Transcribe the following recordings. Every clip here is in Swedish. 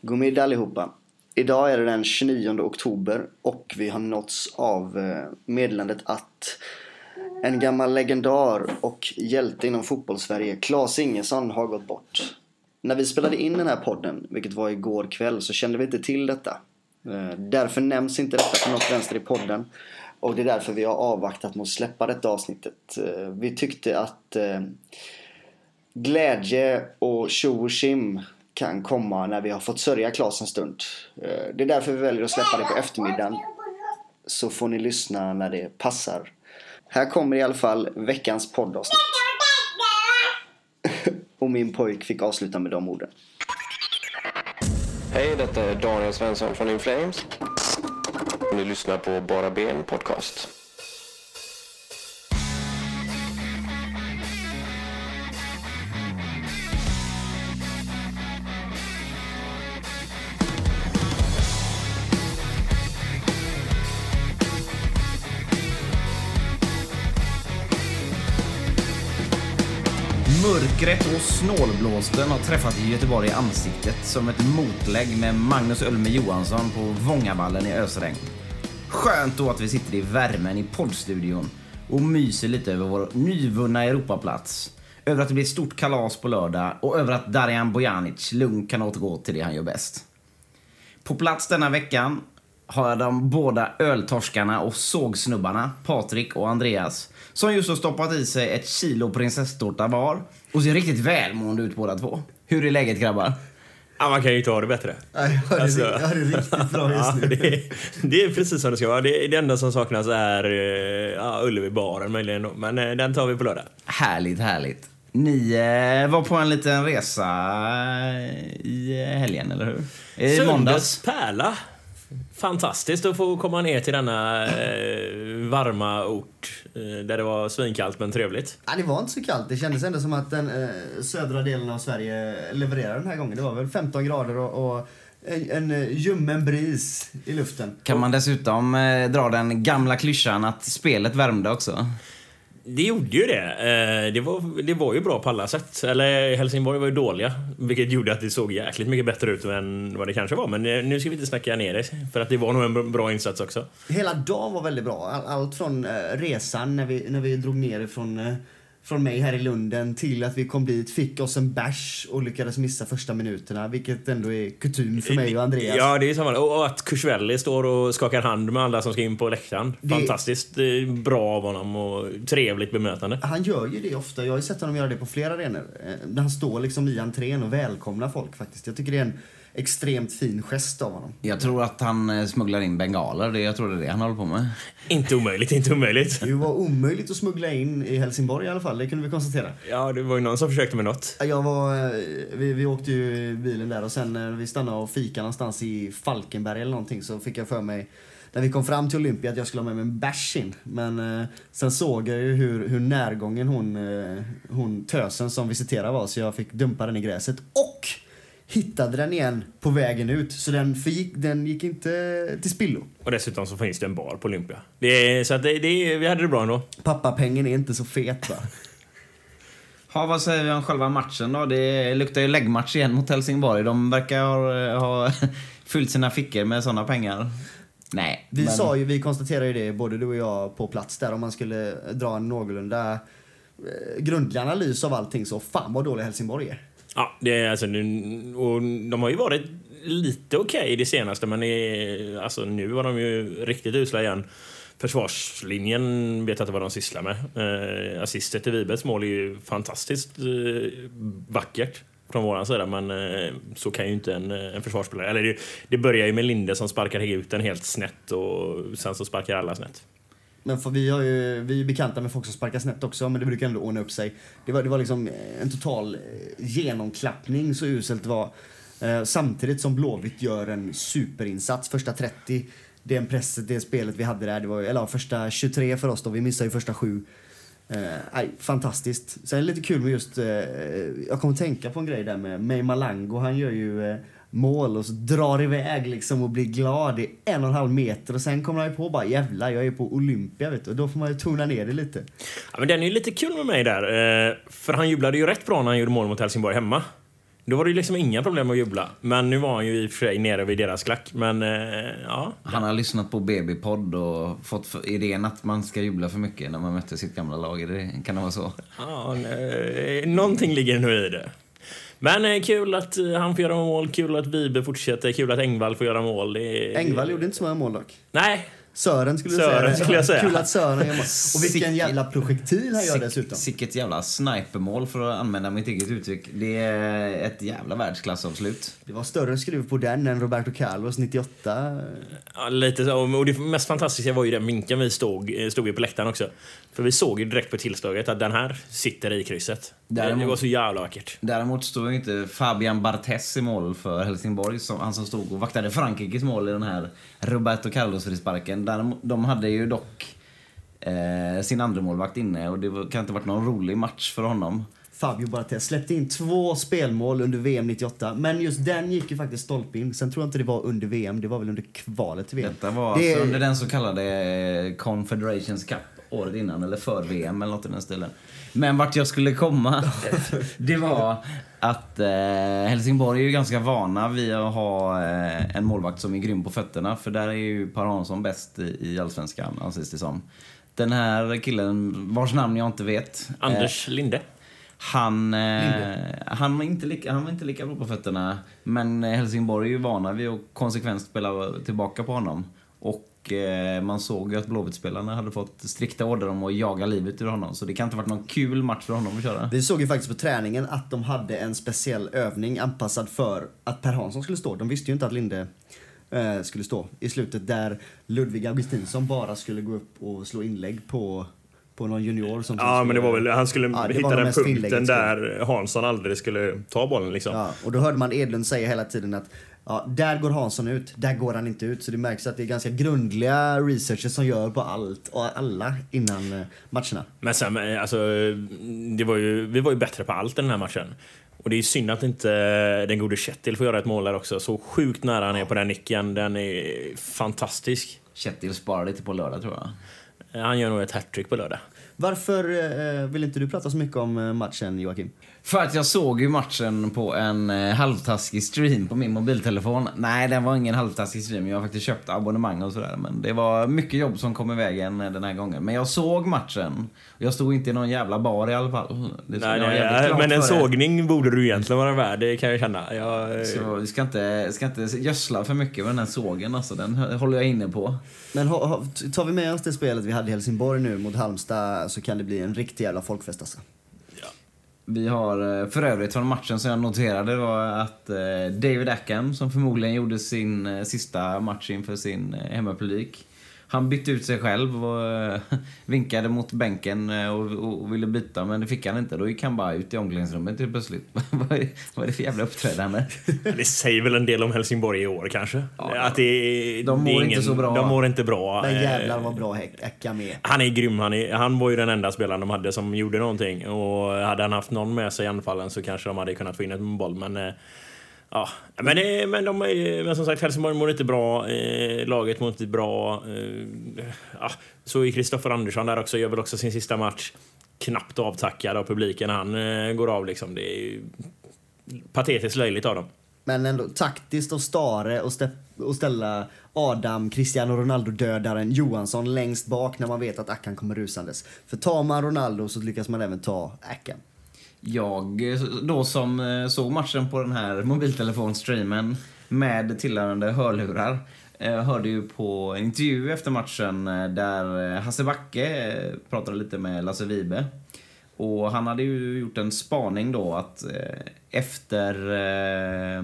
God middag allihopa. Idag är det den 29 oktober och vi har nåtts av eh, meddelandet att en gammal legendar och hjälte inom fotbollssverige, Claes Ingesson, har gått bort. När vi spelade in den här podden, vilket var igår kväll, så kände vi inte till detta. Eh, därför nämns inte detta på något vänster i podden. Och det är därför vi har avvaktat med att släppa detta avsnittet. Eh, vi tyckte att glädje och tjo och tjim kan komma när vi har fått sörja Klas en stund. Eh, det är därför vi väljer att släppa det på eftermiddagen. Så får ni lyssna när det passar. Här kommer i alla fall veckans poddavsnitt. Och min pojk fick avsluta med de orden. Hej, detta är Daniel Svensson från Inflames. Ni lyssnar på Bara Ben Podcast. Mörkret och snålblåsten har träffat Göteborg i ansiktet som ett motlägg med Magnus Ölme Johansson på Vångavallen i ösregn. Skönt då att vi sitter i värmen i poddstudion och myser lite över vår nyvunna Europaplats. Över att det blir ett stort kalas på lördag och över att Darijan Bojanic lugnt kan återgå till det han gör bäst. På plats denna veckan har jag de båda öltorskarna och sågsnubbarna, Patrik och Andreas, som just har stoppat i sig ett kilo prinsesstårta var och ser riktigt välmående ut båda två. Hur är läget grabbar? Ja, man kan ju inte ha det bättre. Nej, jag har det, Alltså- jag har det riktigt bra just Ja, nu. det, är, det är precis som det ska vara. Det, det enda som saknas är uh, ja, Ullevi-baren möjligen. då. Men eh, den tar vi på lördag. Härligt, härligt. Ni eh, var på en liten resa i eh, helgen, eller hur? I Söndags måndags. pärla. Fantastiskt att få komma ner till denna eh, varma ort eh, där det var svinkallt men trevligt. Ja, det var inte så kallt. Det kändes ändå som att den eh, södra delen av Sverige levererade den här gången. Det var väl 15 grader och, och en, en eh, ljummen bris i luften. Kan man dessutom eh, dra den gamla klyschan att spelet värmde också? Det gjorde ju det. Eh, det, var, det var ju bra på alla sätt. Eller Helsingborg var ju dåliga. Vilket gjorde att det såg jäkligt mycket bättre ut än vad det kanske var. Men eh, nu ska vi inte snacka ner det. För att det var nog en bra insats också. Hela dagen var väldigt bra. Allt från eh, resan när vi, när vi drog ner ifrån från mig här i Lunden till att vi kom dit, fick oss en bärs och lyckades missa första minuterna, vilket ändå är kutym för mig och Andreas. Ja, det är samma. Och att Kursvelli står och skakar hand med alla som ska in på läktaren. Det- Fantastiskt eh, bra av honom och trevligt bemötande. Han gör ju det ofta. Jag har ju sett honom göra det på flera arenor. Eh, När han står liksom i entrén och välkomnar folk faktiskt. Jag tycker det är en extremt fin gest av honom. Jag tror att han eh, smugglar in bengaler. Det, jag tror det är det han håller på med. Inte omöjligt, inte omöjligt. Det var omöjligt att smuggla in i Helsingborg i alla fall, det kunde vi konstatera. Ja, det var ju någon som försökte med något. Jag var, eh, vi, vi åkte ju i bilen där och sen när vi stannade och fika någonstans i Falkenberg eller någonting så fick jag för mig när vi kom fram till Olympia att jag skulle ha med mig en bärs in. Men eh, sen såg jag ju hur, hur närgången hon, eh, hon tösen som visiterade var så jag fick dumpa den i gräset. Och hittade den igen på vägen ut. Så den, förgick, den gick inte till spillo. Och dessutom så finns det en bar på Olympia. Det är, så att det, det, vi hade det bra ändå. Pappapengen är inte så fet va? Ja, vad säger vi om själva matchen då? Det luktar ju läggmatch igen mot Helsingborg. De verkar ha, ha fyllt sina fickor med sådana pengar. Nej. Vi men- sa ju, vi konstaterade ju det, både du och jag på plats där, om man skulle dra en någorlunda eh, grundlig analys av allting så fan vad dålig Helsingborg är. Ja, det är alltså, nu- och de har ju varit lite okej okay det senaste, men det, alltså, nu var de ju riktigt usla igen. Försvarslinjen vet inte vad de sysslar med. Eh, assistet till Wibes mål är ju fantastiskt eh, vackert från våran sida, men eh, så kan ju inte en, eh, en försvarsspelare... Eller det, det börjar ju med Linde som sparkar ut den helt snett och sen så sparkar alla snett. Men för vi, har ju, vi är bekanta med folk som sparkar snett också, men det brukar ändå ordna upp sig. Det var, det var liksom eh, en total eh, genomklappning så uselt det var. Eh, samtidigt som Blåvitt gör en superinsats första 30. Den presset, det spelet vi hade där, det var, eller ja, första 23 för oss då, vi missade ju första 7. Eh, nej, fantastiskt. Sen är det lite kul med just, eh, jag kommer att tänka på en grej där med May Malango, han gör ju eh, mål och så drar iväg liksom och blir glad i en och en halv meter och sen kommer han ju på bara jävlar jag är på Olympia vet du och då får man ju tona ner det lite. Ja, men den är ju lite kul med mig där. eh, För han jublade ju rätt bra när han gjorde mål mot Helsingborg hemma. Då var det ju liksom inga problem att jubla. Men nu var han ju i och för sig nere vid deras klack. Men eh, ja, Han har lyssnat på BB-podd och fått för- idén att man ska jubla för mycket när man möter sitt gamla lag. Kan det vara så? ja eh, någonting ligger nog i det. Men eh, kul att eh, han får göra mål, kul att Vibe fortsätter, kul att Engvall får göra mål. Det, är- Engvall gjorde inte så många mål dock. Nej, Sören skulle du Sören säga. skulle jag säga. Kul att Sören gör mål. Och vilken Sick- jävla projektil han gör dessutom. Sicket jävla snipermål för att använda mitt eget uttryck. Det är ett jävla världsklassavslut. Det var större skruv på den än Roberto Carlos 98. Ja, lite så. Och det mest fantastiska var ju den vinkeln vi stod, stod i på läktaren också. För vi såg ju direkt på tillslaget att den här sitter i krysset. Det, det Däremot- var så jävla vackert. Däremot stod inte Fabian Barthez i mål för Helsingborg, som, han som stod och vaktade Frankrikes mål i den här Roberto Carlos-frisparken. Däremot- De hade ju dock eh, sin andra målvakt inne och det var, kan inte varit någon rolig match för honom. Fabio Barthez släppte in två spelmål under VM 98. Men just den gick ju faktiskt stolpe in. Sen tror jag inte det var under VM, det var väl under kvalet till VM. Detta var det, alltså under den så kallade Confederations Cup året innan, eller för VM eller något i den stilen. Men vart jag skulle komma, det var att eh, Helsingborg är ju ganska vana vid att ha eh, en målvakt som är grym på fötterna. För där är ju Per Hansson bäst i, i Allsvenskan, anses det som. Den här killen, vars namn jag inte vet. eh, Anders Linde. han, eh, han, var inte lika, han var inte lika bra på fötterna. Men eh, Helsingborg är ju vana vid att konsekvent spela tillbaka på honom. Och eh, man såg ju att Blåvitt-spelarna hade fått strikta order om att jaga livet ur honom. Så det kan inte ha varit någon kul match för honom att köra. Vi såg ju faktiskt på träningen att de hade en speciell övning anpassad för att Per Hansson skulle stå. De visste ju inte att Linde eh, skulle stå i slutet där Ludvig Augustinsson bara skulle gå upp och slå inlägg på, på någon junior. Som Ja, men det var väl, han skulle Ja, hitta den punkten där Hansson aldrig skulle ta bollen liksom. Ja, och då hörde man Edlund säga hela tiden att ja, där går Hansson ut, där går han inte ut. Så det märks att det är ganska grundliga researcher som gör på allt och alla innan eh, matcherna. Men sen, eh, alltså, det var ju, vi var ju bättre på allt i den här matchen. Och det är ju synd att inte den gode Kjetil får göra ett mål där också. Så sjukt nära han är på den nicken. Den är fantastisk. Kjetil sparar lite på lördag tror jag. Han gör nog ett hattrick på lördag. Varför eh, vill inte du prata så mycket om eh, matchen, Joakim? För att jag såg ju matchen på en eh, halvtaskig stream på min mobiltelefon. Nej, den var ingen halvtaskig stream. Jag har faktiskt köpt abonnemang och sådär. Men det var mycket jobb som kom i vägen eh, den här gången. Men jag såg matchen. Jag stod inte i någon jävla bar i alla fall. Det Nej, nej, nej, men en sågning borde du egentligen vara värd, det kan jag känna. Jag, Så vi ska inte, ska inte gödsla för mycket med den här sågen. Alltså, den håller jag inne på. Men tar vi med oss det spelet vi hade i Helsingborg nu mot Halmstad så kan det bli en riktig jävla folkfest alltså. Vi har eh, för övrigt från matchen som jag noterade var att eh, David Ackham, som förmodligen gjorde sin eh, sista match inför sin hemmapublik, han bytte ut sig själv och eh, vinkade mot bänken eh, och, och, och ville byta, men det fick han inte. Då gick han bara ut i omklädningsrummet helt plötsligt. vad, vad är det för jävla uppträdande? det säger väl en del om Helsingborg i år kanske. att det, de det är mår inte så bra. De mår inte bra. Men Eh, jävlar vad bra Ecka med. Han är grym. Han, är, han var ju den enda spelaren de hade som gjorde någonting. Och hade han haft någon med sig i anfallen så kanske de hade kunnat få in en boll. Men, ja. men, det, men, de är, men som sagt, Helsingborg mår inte bra. Eh, laget mår inte bra. Eh, ja. Så är Kristoffer Andersson där också. Gör väl också sin sista match. Knappt avtackad av publiken. Han eh, går av liksom. Det är ju patetiskt löjligt av dem. Men ändå taktiskt och Stare och, stä- och ställa Adam, Cristiano Ronaldo-dödaren Johansson längst bak när man vet att Ackan kommer rusandes. För tar man Ronaldo så lyckas man även ta Ackan. Jag eh, då som eh, såg matchen på den här mobiltelefonstreamen med tillhörande hörlurar eh, hörde ju på en intervju efter matchen där Hasse Backe pratade lite med Lasse Vibe. Och han hade ju gjort en spaning då att efter eh,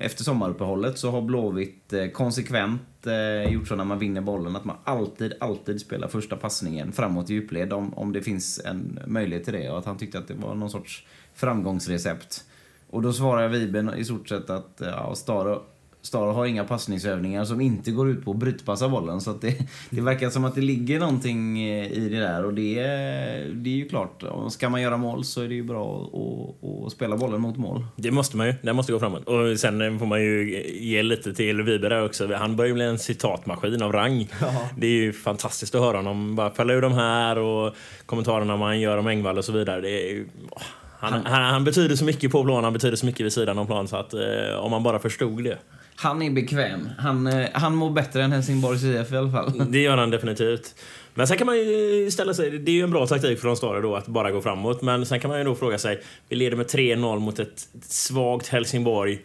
efter sommaruppehållet så har Blåvitt eh, konsekvent eh, gjort så när man vinner bollen att man alltid, alltid spelar första passningen framåt i djupled om, om det finns en möjlighet till det och att han tyckte att det var någon sorts framgångsrecept. Och då svarar Viben i stort sett att ja, Staro, Staro har inga passningsövningar som inte går ut på att brytpassa bollen så det, det verkar som att det ligger någonting eh, i det där och det, är- det är ju klart, ska man göra mål så är det ju bra att, att spela bollen mot mål. Det måste man ju. Den måste gå framåt. Och sen får man ju ge lite till Wiberg också. Han börjar ju bli en citatmaskin av rang. Det är ju fantastiskt att höra honom bara fälla ur de här och kommentarerna man gör om Engvall och så vidare. Det är ju, åh, Han, han, han betyder så mycket på plan, han betyder så mycket vid sidan om plan så att eh, om man bara förstod det. Han är bekväm. Han, eh, han mår bättre än Helsingborgs IF i alla fall. Mm, det gör han definitivt. Men sen kan man ju ställa sig, det är ju en bra taktik från Stare då att bara gå framåt. Men sen kan man ju då fråga sig, vi leder med 3-0 mot ett svagt Helsingborg.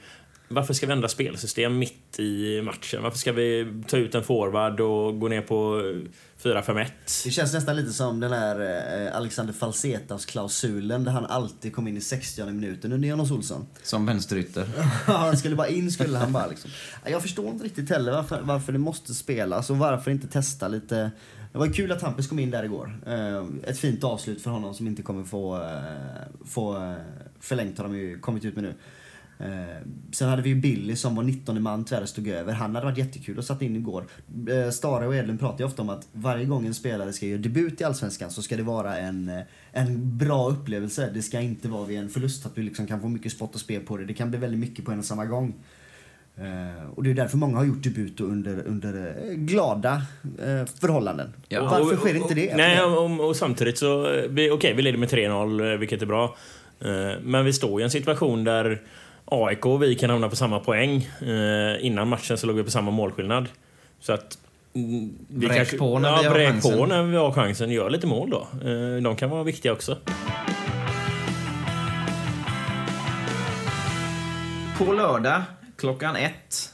Varför ska vi ändra spelsystem mitt i matchen? Varför ska vi ta ut en forward och gå ner på 4-5-1? Det känns nästan lite som den här eh, Alexander Falsetas-klausulen där han alltid kom in i 60 minuten under Jonas Olsson. Som vänsterytter. han skulle bara in, skulle han bara liksom. Jag förstår inte riktigt heller varför, varför det måste spelas och varför inte testa lite. Det var kul att Hampus kom in där igår. Eh, Ett fint avslut för honom som inte kommer få, eh, få förlängt har de ju kommit ut med nu. Eh, sen hade vi ju Billy som var 19 man tyvärr stod över. Han hade varit jättekul att satt in igår. Eh, Stare och Edlund pratar ju ofta om att varje gång en spelare ska göra debut i Allsvenskan så ska det vara en, eh, en bra upplevelse. Det ska inte vara vid en förlust att du liksom kan få mycket spott och spel på det. Det kan bli väldigt mycket på en och samma gång. Eh, och det är därför många har gjort debut under, under glada eh, förhållanden. Ja. och varför Och- sker inte det? Nej, och, och samtidigt så... Okej, vi leder med 3-0, eh, vilket är bra. Eh, Men vi står i en situation där AIK och vi kan hamna på samma poäng. Eh, Innan matchen så låg vi på samma målskillnad. Så att... mm, Vi Vräk på när ja, vi har chansen. på när vi har chansen. Gör lite mål då. Eh, De kan vara viktiga också. På lördag klockan ett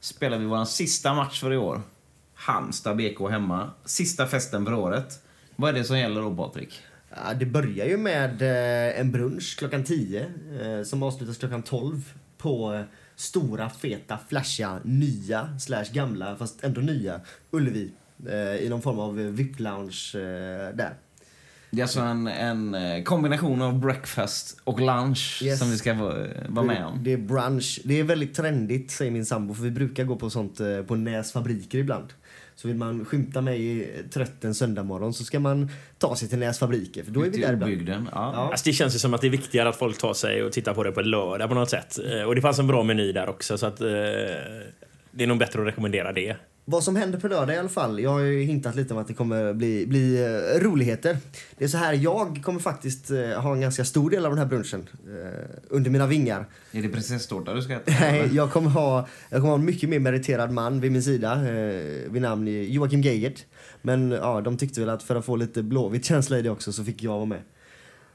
spelar vi vår sista match för i år. Halmstad BK hemma. Sista festen för året. Vad är det som gäller då, Patrik? Ja, det börjar ju med eh, en brunch klockan 10 eh, som avslutas klockan 12 på eh, stora, feta, flashiga, nya, slash gamla, fast ändå nya, Ullevi. I någon form av VIP-lounge där. Det är alltså en, en kombination av breakfast och lunch Yes. som vi ska vara, vara med om. Det är brunch. Det är väldigt trendigt, säger min sambo, för vi brukar gå på sånt på Näs fabriker ibland. Så vill man skymta mig trött en söndag morgon så ska man ta sig till Näs fabriker, för då är vi där obygden. Ja. Ja. Alltså det känns ju som att det är viktigare att folk tar sig och tittar på det på lördag på något sätt. Eh, Och det fanns en bra meny där också så att... eh, Det är nog bättre att rekommendera det. Vad som händer på lördag i alla fall. Jag har ju hintat lite om att det kommer bli, bli eh, roligheter. Det är så här, jag kommer faktiskt eh, ha en ganska stor del av den här brunchen eh, under mina vingar. Är det prinsesstårta du ska äta? Nej, jag kommer ha, jag kommer ha en mycket mer meriterad man vid min sida eh, vid namn Joakim Geigert. Men ja, de tyckte väl att för att få lite blåvitt känsla i det också så fick jag vara med.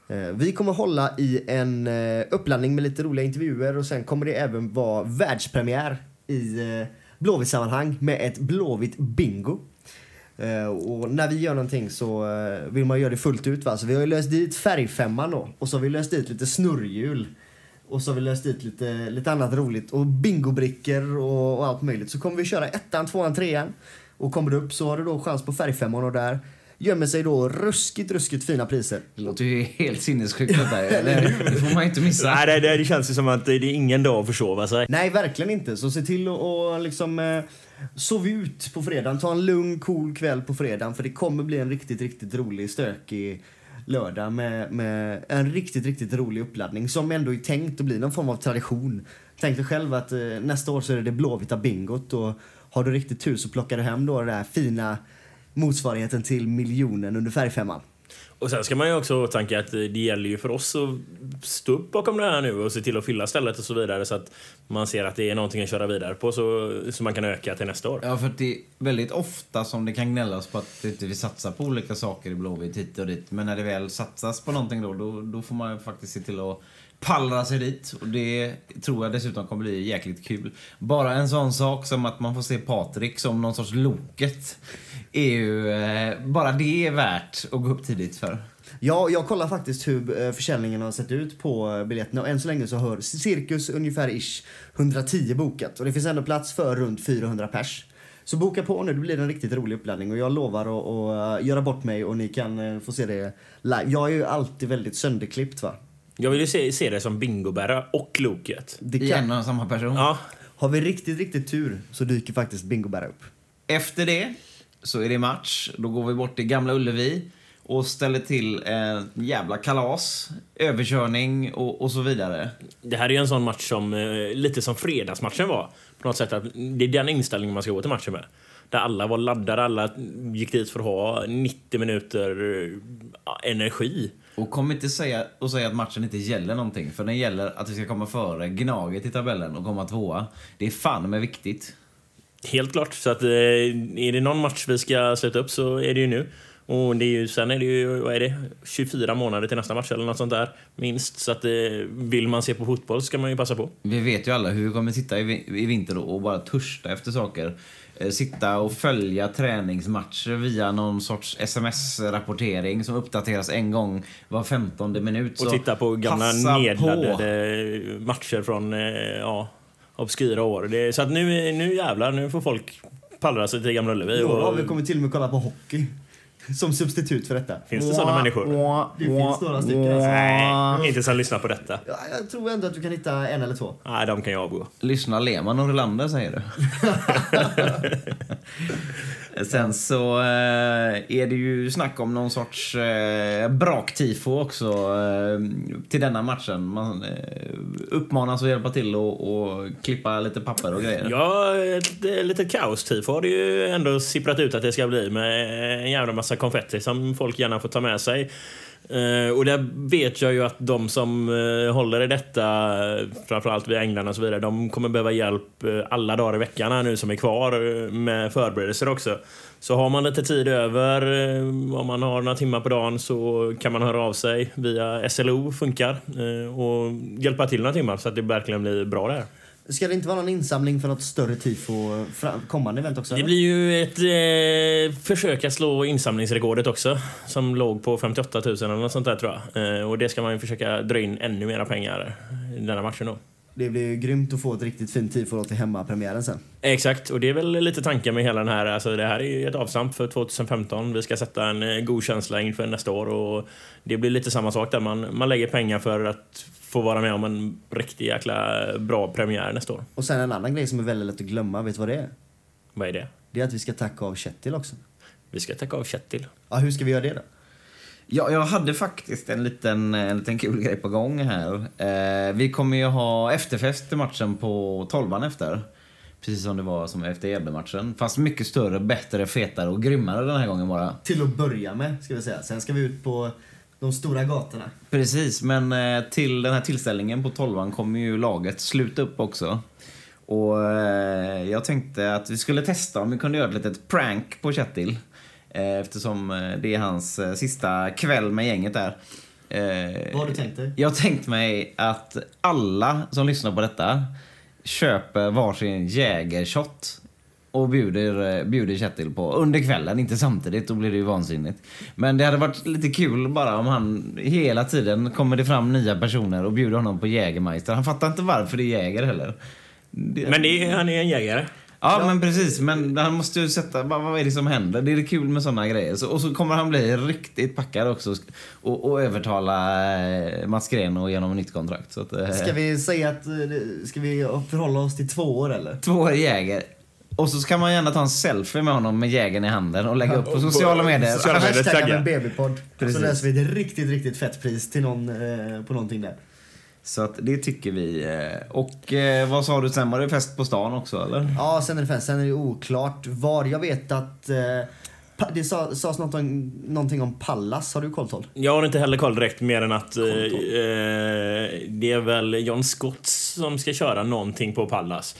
Eh, vi kommer hålla i en eh, uppladdning med lite roliga intervjuer och sen kommer det även vara världspremiär i eh, Blåvitt-sammanhang med ett Blåvitt bingo. Uh, och när vi gör någonting så uh, vill man göra det fullt ut. Va? Så vi har ju löst dit färgfemman då och så har vi löst dit lite snurrhjul. Och så har vi löst dit lite, lite annat roligt och bingobrickor och, och allt möjligt. Så kommer vi köra ettan, tvåan, trean. Och kommer du upp så har du då chans på färgfemman och där gömmer sig då ruskigt, ruskigt fina priser. Det låter ju helt sinnessjukt detta. Eller, det får man inte missa. Nej, det, det, det känns ju som att det är ingen dag att försova sig. Nej, verkligen inte. Så se till att och liksom eh, sov ut på fredagen. Ta en lugn, cool kväll på fredagen för det kommer bli en riktigt, riktigt rolig, stökig lördag med, med en riktigt, riktigt rolig uppladdning som ändå är tänkt att bli någon form av tradition. Tänk dig själv att eh, nästa år så är det det blåvita bingot och har du riktigt tur så plockar du hem då den där fina motsvarigheten till miljonen under färgfemman. Och sen ska man ju också ha åtanke att det gäller ju för oss att stå upp bakom det här nu och se till att fylla stället och så vidare så att man ser att det är någonting att köra vidare på så, så man kan öka till nästa år. Ja, för att det är väldigt ofta som det kan gnällas på att inte vi satsar på olika saker i Blåvitt hit och dit. Men när det väl satsas på någonting då, då, då får man ju faktiskt se till att pallra sig dit. Och det tror jag dessutom kommer bli jäkligt kul. Bara en sån sak som att man får se Patrik som någon sorts Loket är ju... Eh, bara det är värt att gå upp tidigt för. Ja, jag kollar faktiskt hur eh, försäljningen har sett ut på eh, biljetterna och än så länge så har cirkus ungefär ish 110 bokat och det finns ändå plats för runt 400 pers. Så boka på nu, det blir en riktigt rolig uppladdning och jag lovar att, att eh, göra bort mig och ni kan få se det live. Jag är ju alltid väldigt sönderklippt va. Jag vill ju se, se det som bingobära och Loket. Det kan, en och samma person. Ja, har vi riktigt, riktigt tur så dyker faktiskt Bingo Bära upp. Efter det så är det match. Då går vi bort till Gamla Ullevi och ställer till en jävla kalas, överkörning och, och så vidare. det här är ju en sån match som, eh, lite som fredagsmatchen var. På något sätt att det är den inställningen man ska gå till matchen med. Där alla var laddade, alla gick dit för att ha 90 minuter eh, energi. Och kom inte säga, och säga att matchen inte gäller någonting. För den gäller att vi ska komma före Gnaget i tabellen och komma tvåa. Det är fan med viktigt. Helt klart. Så att, eh, är det någon match vi ska sluta upp så är det ju nu. Och det är ju, sen är det ju vad är det, 24 månader till nästa match eller något sånt där. Minst. Så att, eh, vill man se på fotboll så ska man ju passa på. Vi vet ju alla hur vi kommer sitta i, i vinter och bara törsta efter saker. Eh, Sitta och följa träningsmatcher via någon sorts sms-rapportering som uppdateras en gång var femtonde minut. Och Så titta på gamla nedladdade matcher från eh, ja, obskyra år. Det, är- så att nu, nu jävlar, nu får folk pallra sig till Gamla Ullevi. Några Och, er kommer till och med kolla på hockey. Som substitut för detta. finns det sådana människor? Det finns några stycken alltså. Nej, inte som lyssnar på detta. Ja, jag tror ändå att du kan hitta en eller två. Nej, de kan jag avgå. Lyssna Lehmann och Rylander säger du. Eh, sen så eh, är det ju snack om någon sorts eh, braktifo också eh, till denna matchen. Man eh, uppmanas att hjälpa till och, och klippa lite papper och grejer. Ja, ett eh, litet kaos-tifo har det ju ändå sipprat ut att det ska bli med en jävla massa konfetti som folk gärna får ta med sig. Eh, och där vet jag ju att de som eh, håller i detta, eh, framförallt via England och så vidare, de kommer behöva hjälp alla dagar i veckan här nu som är kvar med förberedelser också. Så har man lite tid över, om man har några timmar på dagen, så kan man höra av sig via SLO, funkar, och hjälpa till några timmar så att det verkligen blir bra där. Ska det inte vara någon insamling för något större tifo kommande event också? Det eller? blir ju ett eh, försök att slå insamlingsrekordet också. Som låg på 58 000 eller något sånt där tror jag. Eh, och det ska man ju försöka dra in ännu mera pengar i denna matchen då. Det blir ju grymt att få ett riktigt fint tifo till hemmapremiären sen. Exakt, och det är väl lite tanken med hela den här. Alltså det här är ju ett avstamp för 2015. Vi ska sätta en eh, god känsla inför nästa år och det blir lite samma sak där. Man, man lägger pengar för att få vara med om en riktigt jäkla bra premiär nästa år. Och sen en annan grej som är väldigt lätt att glömma, vet du vad det är? Vad är det? Det är att vi ska tacka av Kjetil också. Vi ska tacka av Kjetil. Ja, hur ska vi göra det då? Ja, jag hade faktiskt en liten, en liten kul grej på gång här. Eh, vi kommer ju ha efterfest till matchen på tolvan efter. Precis som det var som efter EB-matchen. Fast mycket större, bättre, fetare och grymmare den här gången bara. Till att börja med, ska vi säga. Sen ska vi ut på de stora gatorna. Precis, men eh, till den här tillställningen på tolvan kommer ju laget sluta upp också. Och eh, jag tänkte att vi skulle testa om vi kunde göra ett litet prank på Kjetil. Eh, eftersom eh, det är hans eh, sista kväll med gänget där. Vad har du tänkt dig? Jag har tänkt mig att alla som lyssnar på detta köper varsin jägershot och bjuder, bjuder Kjetil på under kvällen, inte samtidigt, då blir det ju vansinnigt. Men det hade varit lite kul bara om han hela tiden kommer det fram nya personer och bjuder honom på Jägermeister. Han fattar inte varför det är Jäger heller. Det- Men det är, han är en jägare. Ja, men precis. Men han måste ju sätta... Vad, vad är det som händer? Det är kul med såna grejer. Så, och så kommer han bli riktigt packad också och, och övertala eh, Mats Green och genom ett nytt kontrakt. Så att, eh, Ska vi säga att... eh, Ska vi förhålla oss till två år eller? Två Jäger. Och så ska man gärna ta en selfie med honom med jägern i handen och lägga upp på sociala medier. Sociala medier. Hashtagga tagga. med babypodd. Precis. Så löser vi ett riktigt, riktigt fett pris till någon, eh, på någonting där. Så att det tycker vi. eh. Och eh, vad sa du sen? Var det fest på stan också eller? Ja, sen är det fest. Sen är det oklart var. Jag vet att... Eh, det sa- sades någonting, någonting om Pallas. Har du koll Toll? Jag har inte heller koll direkt mer än att eh, det är väl John Scott som ska köra någonting på Pallas.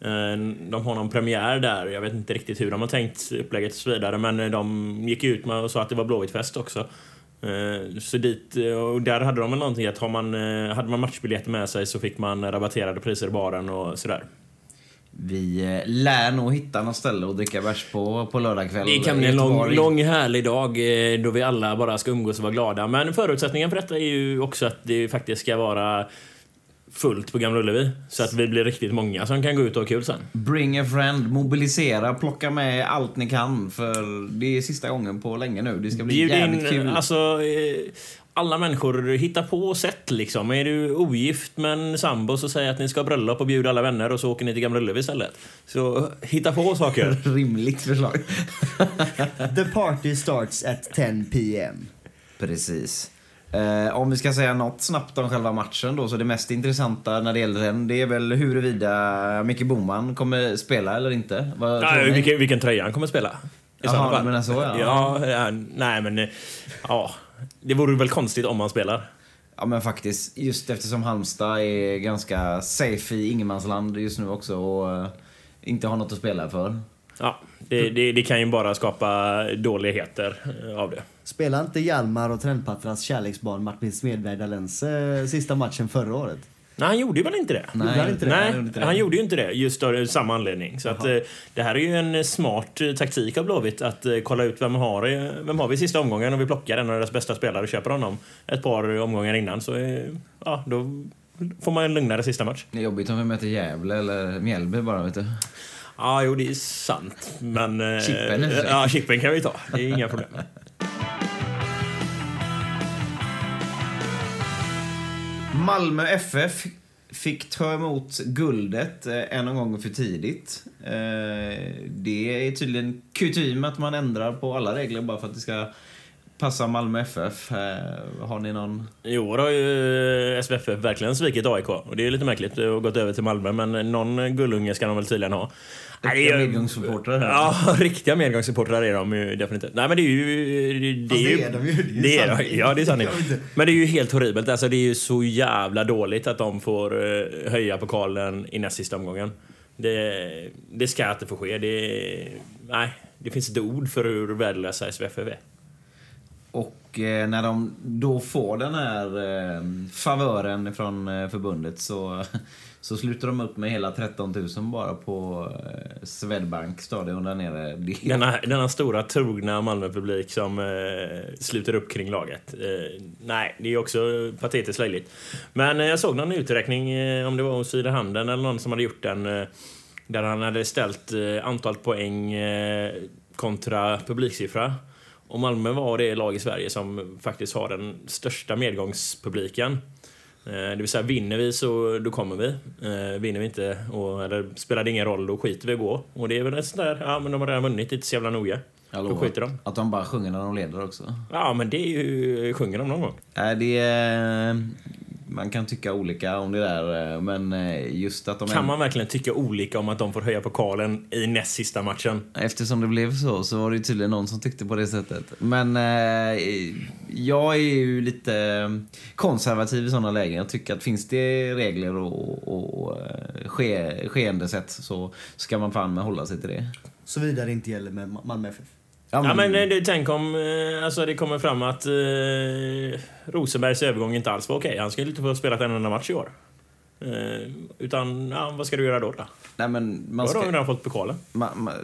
Eh, de har någon premiär där. Jag vet inte riktigt hur de har tänkt upplägget och så vidare. Men de gick ut med och sa att det var Blåvitt-fest också. Eh, så dit, eh, och där hade de väl någonting att har man, eh, hade man matchbiljetter med sig så fick man rabatterade priser i baren och sådär. Vi lär nog hitta något ställe att dricka bärs på på lördag kväll. Det kan bli en lång, lång härlig dag då vi alla bara ska umgås och vara glada. Men förutsättningen för detta är ju också att det faktiskt ska vara fullt på Gamla Ullevi. Så att vi blir riktigt många som kan gå ut och ha kul sen. Bring a friend, mobilisera, plocka med allt ni kan för det är sista gången på länge nu. Det ska bli Bjud jävligt in, kul. alltså, eh, alla människor, hitta på sätt liksom. Är du ogift men sambo så säg att ni ska ha bröllop och bjuda alla vänner och så åker ni till Gamla Ullevi istället. Så hitta på saker. Rimligt förslag. The party starts at 10 PM. Precis. Eh, om vi ska säga något snabbt om själva matchen då, så det mest intressanta när det gäller den, det är väl huruvida Micke Boman kommer spela eller inte. Vad ni? vilken, vilken tröja han kommer spela. I Jaha, du menar så, ja. ja. ja, Nej, men... eh, Ja. Det vore väl konstigt om han spelar. Ja men faktiskt, just eftersom Halmstad är ganska safe i ingenmansland just nu också och eh, inte har något att spela för. Ja, det, det, det kan ju bara skapa dåligheter eh, av det. Spelar inte Hjalmar och Trendpattrans kärleksbarn Martin Smedberg Dalense sista matchen förra året? Nej, han gjorde väl inte det? Nej, han inte det? Nej, han gjorde inte det. han gjorde ju inte det. Just av samma anledning. Så att, eh, det här är ju en smart eh, taktik av Blåvitt att eh, kolla ut vem har, eh, vem har vi i sista omgången och vi plockar en av deras bästa spelare och köper honom ett par omgångar innan. Så eh, ja, då får man en lugnare sista match. Det är jobbigt om vi möter Gävle eller Mjällby bara vet du. Ja, jo, det är sant. Men... eh, Chippen. Ja, chippen kan vi ta. Det är inga problem. Malmö FF fick ta emot guldet eh, en gång för tidigt. Eh, det är tydligen kutym att man ändrar på alla regler bara för att det ska passa Malmö FF. Eh, har ni någon... I år har ju SVFF verkligen svikit AIK. Och det är lite märkligt och gått över till Malmö, men någon guldunge ska de väl tydligen ha. Riktiga medgångssupportrar här. Ja, riktiga medgångssupportrar är de ju definitivt. Nej men det är ju... Det, Fast är ju det är de ju. Det är det är. Ja, det är sanning. Jag vet inte. Men det är ju helt horribelt. Alltså det är ju så jävla dåligt att de får eh, höja pokalen i näst sista omgången. Det, det ska inte få ske. Det, nej, det finns ett ord för hur värdelösa SVFF är. Och eh, när de då får den här eh, favören från eh, förbundet så, så slutar de upp med hela 13 000 bara på eh, Swedbank stadion där nere. Denna, denna stora trogna Malmö-publik som eh, sluter upp kring laget. Eh, nej, det är också patetiskt löjligt. Men eh, jag såg någon uträkning, eh, om det var hos Sida Handen eller någon som hade gjort den, eh, där han hade ställt eh, antal poäng eh, kontra publiksiffra. Och Malmö var det lag i Sverige som faktiskt har den största medgångspubliken. Eh, Det vill säga, vinner vi så då kommer vi. Eh, vinner vi inte, och, eller spelar det ingen roll, då skiter vi i att gå. Och det är väl ett sånt där, ja men de har redan vunnit, inte så jävla noga. Jag Då skiter de. Att de bara sjunger när de leder också. Ja, men det är ju, sjunger de någon gång. Nej, det är, man kan tycka olika om det där, eh, men eh, just att de... Kan man verkligen tycka olika om att de får höja pokalen i näst sista matchen? Eftersom det blev så, så var det ju tydligen någon som tyckte på det sättet. Men eh, jag är ju lite konservativ i sådana lägen. Jag tycker att finns det regler och, och eh, ske, skeendesätt så ska man fan med hålla sig till det. Såvida det inte gäller med Ma- Malmö FF. Ja, men eh, det, tänk om eh, alltså, det kommer fram att eh, Rosenbergs övergång inte alls var okej. Han skulle inte få spela en enda match i år. Eh, utan, ja, vad ska du göra då? Då, Nej, men då man har de fått pokalen.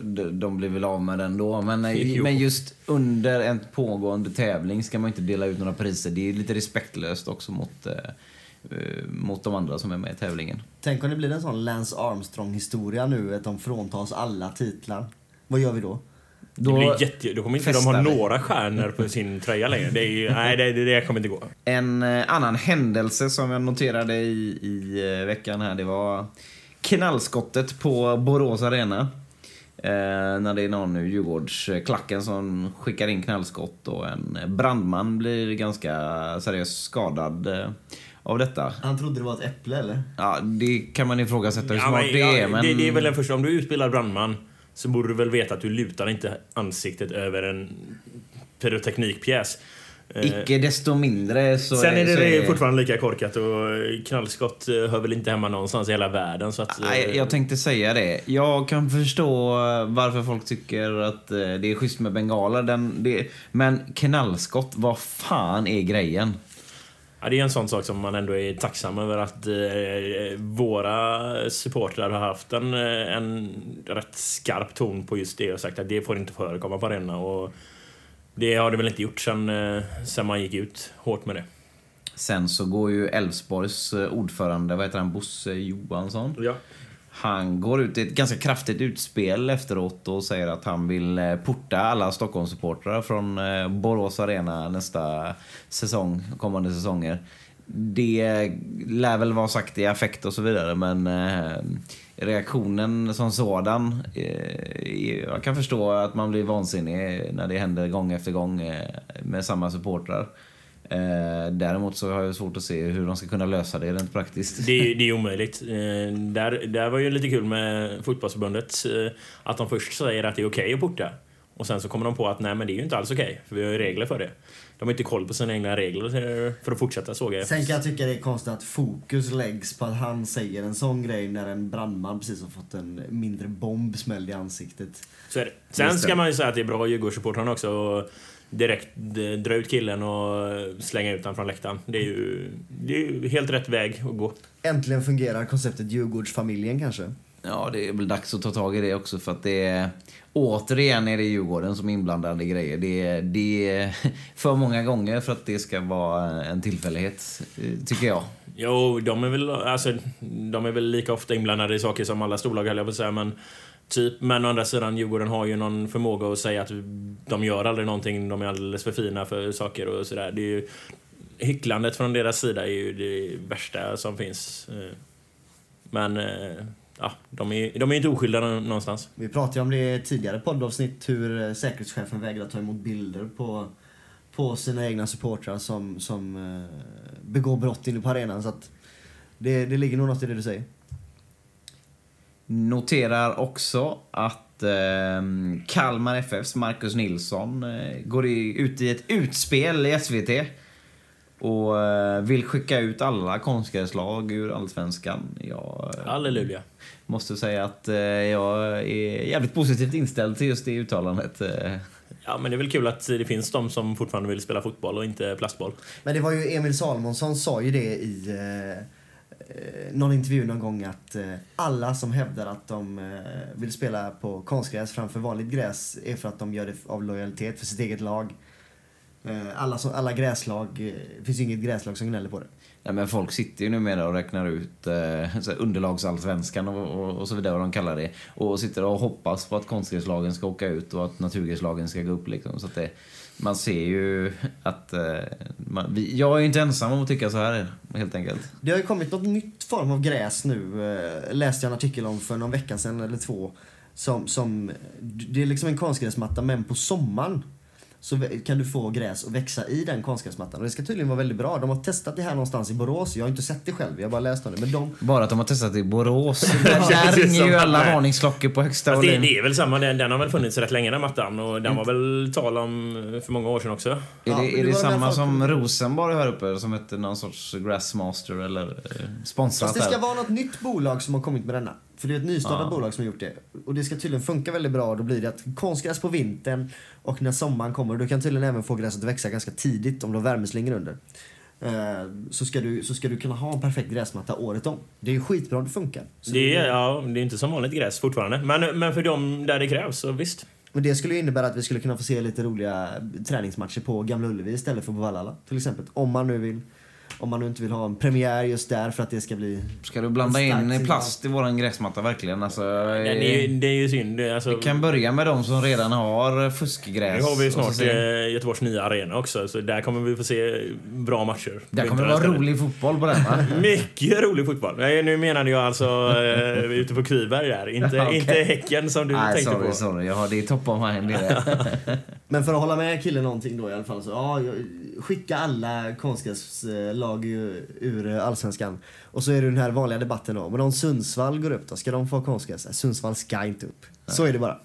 de, de blir väl av med den då. Men, eh, men just under en pågående tävling ska man inte dela ut några priser. Det är lite respektlöst också mot, eh, mot de andra som är med i tävlingen. Tänk om det blir en sån Lance Armstrong-historia nu, att de fråntas alla titlar. Vad gör vi då? Det blir jätte, då kommer inte de ha några stjärnor på sin tröja längre. Det är ju, nej, det, det, det kommer inte gå. En eh, annan händelse som jag noterade i, i eh, veckan här, det var knallskottet på Borås Arena. Eh, när det är någon ur Djurgårdsklacken som skickar in knallskott och en brandman blir ganska seriöst skadad eh, av detta. Han trodde det var ett äpple, eller? Ja, det kan man ifrågasätta hur Ja, smart men, det ja, är, men... det, det är väl den första. Om du är utbildad brandman så borde du väl veta att du lutar inte ansiktet över en pyroteknikpjäs. Eh, Icke desto mindre så Sen är det, det är fortfarande lika korkat och knallskott eh, hör väl inte hemma någonstans i hela världen. Så att, eh, Nej, jag tänkte säga det. Jag kan förstå varför folk tycker att eh, det är schysst med bengaler. Den, det, men knallskott, vad fan är grejen? Ja, det är en sån sak som man ändå är tacksam över att eh, våra supportrar har haft en, eh, en rätt skarp ton på just det och sagt att det får inte förekomma på arenan. Och det har det väl inte gjort sen, eh, sen man gick ut hårt med det. Sen så går ju Elfsborgs eh, ordförande, vad heter han, Bosse Johansson? Ja. Han går ut i ett ganska kraftigt utspel efteråt och säger att han vill eh, porta alla Stockholmssupportrar från eh, Borås Arena nästa säsong, kommande säsonger. Det lär väl vara sagt i affekt och så vidare men eh, reaktionen som sådan, jag kan förstå att man blir vansinnig när det händer gång efter gång med samma supportrar. Eh, däremot så har jag svårt att se hur de ska kunna lösa det rent praktiskt. Det, är- det är omöjligt. Eh, där, där var ju lite kul med fotbollsförbundet. Eh, att de först säger att det är okej att porta. Och sen så kommer de på att nej men det är ju inte alls okej, för vi har ju regler för det. De har inte koll på sina egna regler för att fortsätta såga. Sen kan jag tycka det är konstigt att fokus läggs på att han säger en sån grej när en brandman precis har fått en mindre bomb smälld i ansiktet. Så är det. Sen ska man ju säga att det är bra Djurgårdssupportrarna också och direkt dra ut killen och slänga ut honom från läktaren. Det är ju, det är ju helt rätt väg att gå. Äntligen fungerar konceptet Djurgårdsfamiljen kanske. Ja, det är väl dags att ta tag i det också för att det är... Återigen är det Djurgården som är inblandade i grejer. Det är, det är för många gånger för att det ska vara en tillfällighet, eh, tycker jag. Jo, de är väl, alltså, de är väl lika ofta inblandade i saker som alla storlag höll jag på att säga, men Typ, men å andra sidan, Djurgården har ju någon förmåga att säga att de gör aldrig någonting, de är alldeles för fina för saker och sådär. Det är ju, hycklandet från deras sida är ju det värsta som finns. Eh, men eh, ja, de är, de är inte oskyldiga någonstans. Vi pratade ju om det i tidigare poddavsnitt hur eh, säkerhetschefen vägrar ta emot bilder på, på sina egna supportrar som, som begår brott inne på arenan. Så att det, det ligger nog något i det du säger. Noterar också att eh, Kalmar FFs Marcus Nilsson eh, går i, ut i ett utspel i SVT och eh, vill skicka ut alla konstgräslag ur Allsvenskan. Jag eh, Halleluja. måste säga att eh, jag är jävligt positivt inställd till just det uttalandet. Eh. Ja, men det är väl kul att det finns de som fortfarande vill spela fotboll och inte plastboll. Men det var ju Emil Salomonsson sa ju det i Eh, någon intervju någon gång att eh, alla som hävdar att de eh, vill spela på konstgräs framför vanligt gräs är för att de gör det av lojalitet för sitt eget lag. Eh, alla, som, alla gräslag, eh, det finns ju inget gräslag som gnäller på det. Ja, men folk sitter ju numera och räknar ut eh, underlagsallsvenskan och, och, och så vidare vad de kallar det. Och sitter och hoppas på att konstgräslagen ska åka ut och att naturgräslagen ska gå upp. Liksom. Så att det, man ser ju att... Eh, man, vi, jag är ju inte ensam om att tycka så här, helt enkelt. Det har ju kommit något nytt form av gräs nu, eh, läste jag en artikel om för någon vecka sedan eller två. Som, som, det är liksom en konstgräsmatta men på sommaren så kan du få gräs att växa i den konstgräsmattan. Och det ska tydligen vara väldigt bra. De har testat det här någonstans i Borås. Jag har inte sett det själv, jag har bara läst om det. Men de, Bara att de har testat i Borås. Där, där ringer ju alla varningsklockor på högsta Fast det, det är väl samma, den, den har väl funnits rätt länge den mattan och den var väl tal om för många år sedan också. Är Ja, det, är det det var den samma där som folk- Rosenborg här uppe som heter någon sorts Grassmaster eller eh, sponsrat Fast det ska här? vara något nytt bolag som har kommit med denna. För det är ett nystartat Ja. bolag som har gjort det. Och det ska tydligen funka väldigt bra. Då blir det att konstgräs på vintern och när sommaren kommer, du kan tydligen även få gräset att växa ganska tidigt om du har värmeslingor under. Eh, så, ska du, så ska du kunna ha en perfekt gräsmatta året om. Det är ju skitbra om det funkar. Så Det är, ja, det är inte som vanligt gräs fortfarande. Men, men för dem där det krävs, så visst. Men det skulle ju innebära att vi skulle kunna få se lite roliga träningsmatcher på Gamla Ullevi istället för på Vallala. Till exempel. Om man nu vill. Om man nu inte vill ha en premiär just där för att det ska bli... Ska du blanda in plast i våran gräsmatta verkligen? Alltså, Den är, ju- det är ju synd. Det, alltså, Vi kan börja med de som redan har fuskgräs. nu har vi snart se- eh, Göteborgs nya arena också, så där kommer vi få se bra matcher. Där kommer det vara rolig fotboll på den va? Mycket rolig fotboll. Nej, nu menade jag alltså eh, ute på Kviberg där. Inte, Okej. inte Häcken som du Nej, tänkte sorry, på. sorry. Jag har det är top of mind. Det det. Men för att hålla med killen någonting då i alla fall så ja, skicka alla konstgräslag ur, ur allsvenskan. Och så är det den här vanliga debatten då. Men om Sundsvall går upp då, ska de få konstgräs? Nej, Sundsvall ska inte upp. Så är det bara.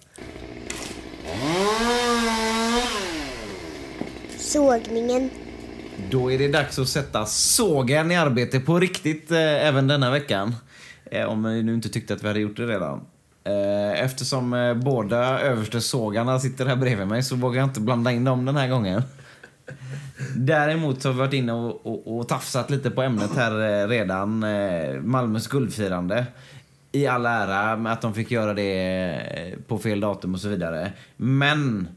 Sågningen. Då är det dags att sätta sågen i arbete på riktigt eh, även denna veckan. Eh, om ni nu inte tyckte att vi hade gjort det redan. Eh, eftersom eh, båda överste sågarna sitter här bredvid mig så vågar jag inte blanda in dem den här gången. Däremot har vi varit inne och, och, och tafsat lite på ämnet här eh, redan. Eh, Malmös guldfirande. I all ära med att de fick göra det eh, på fel datum och så vidare. Men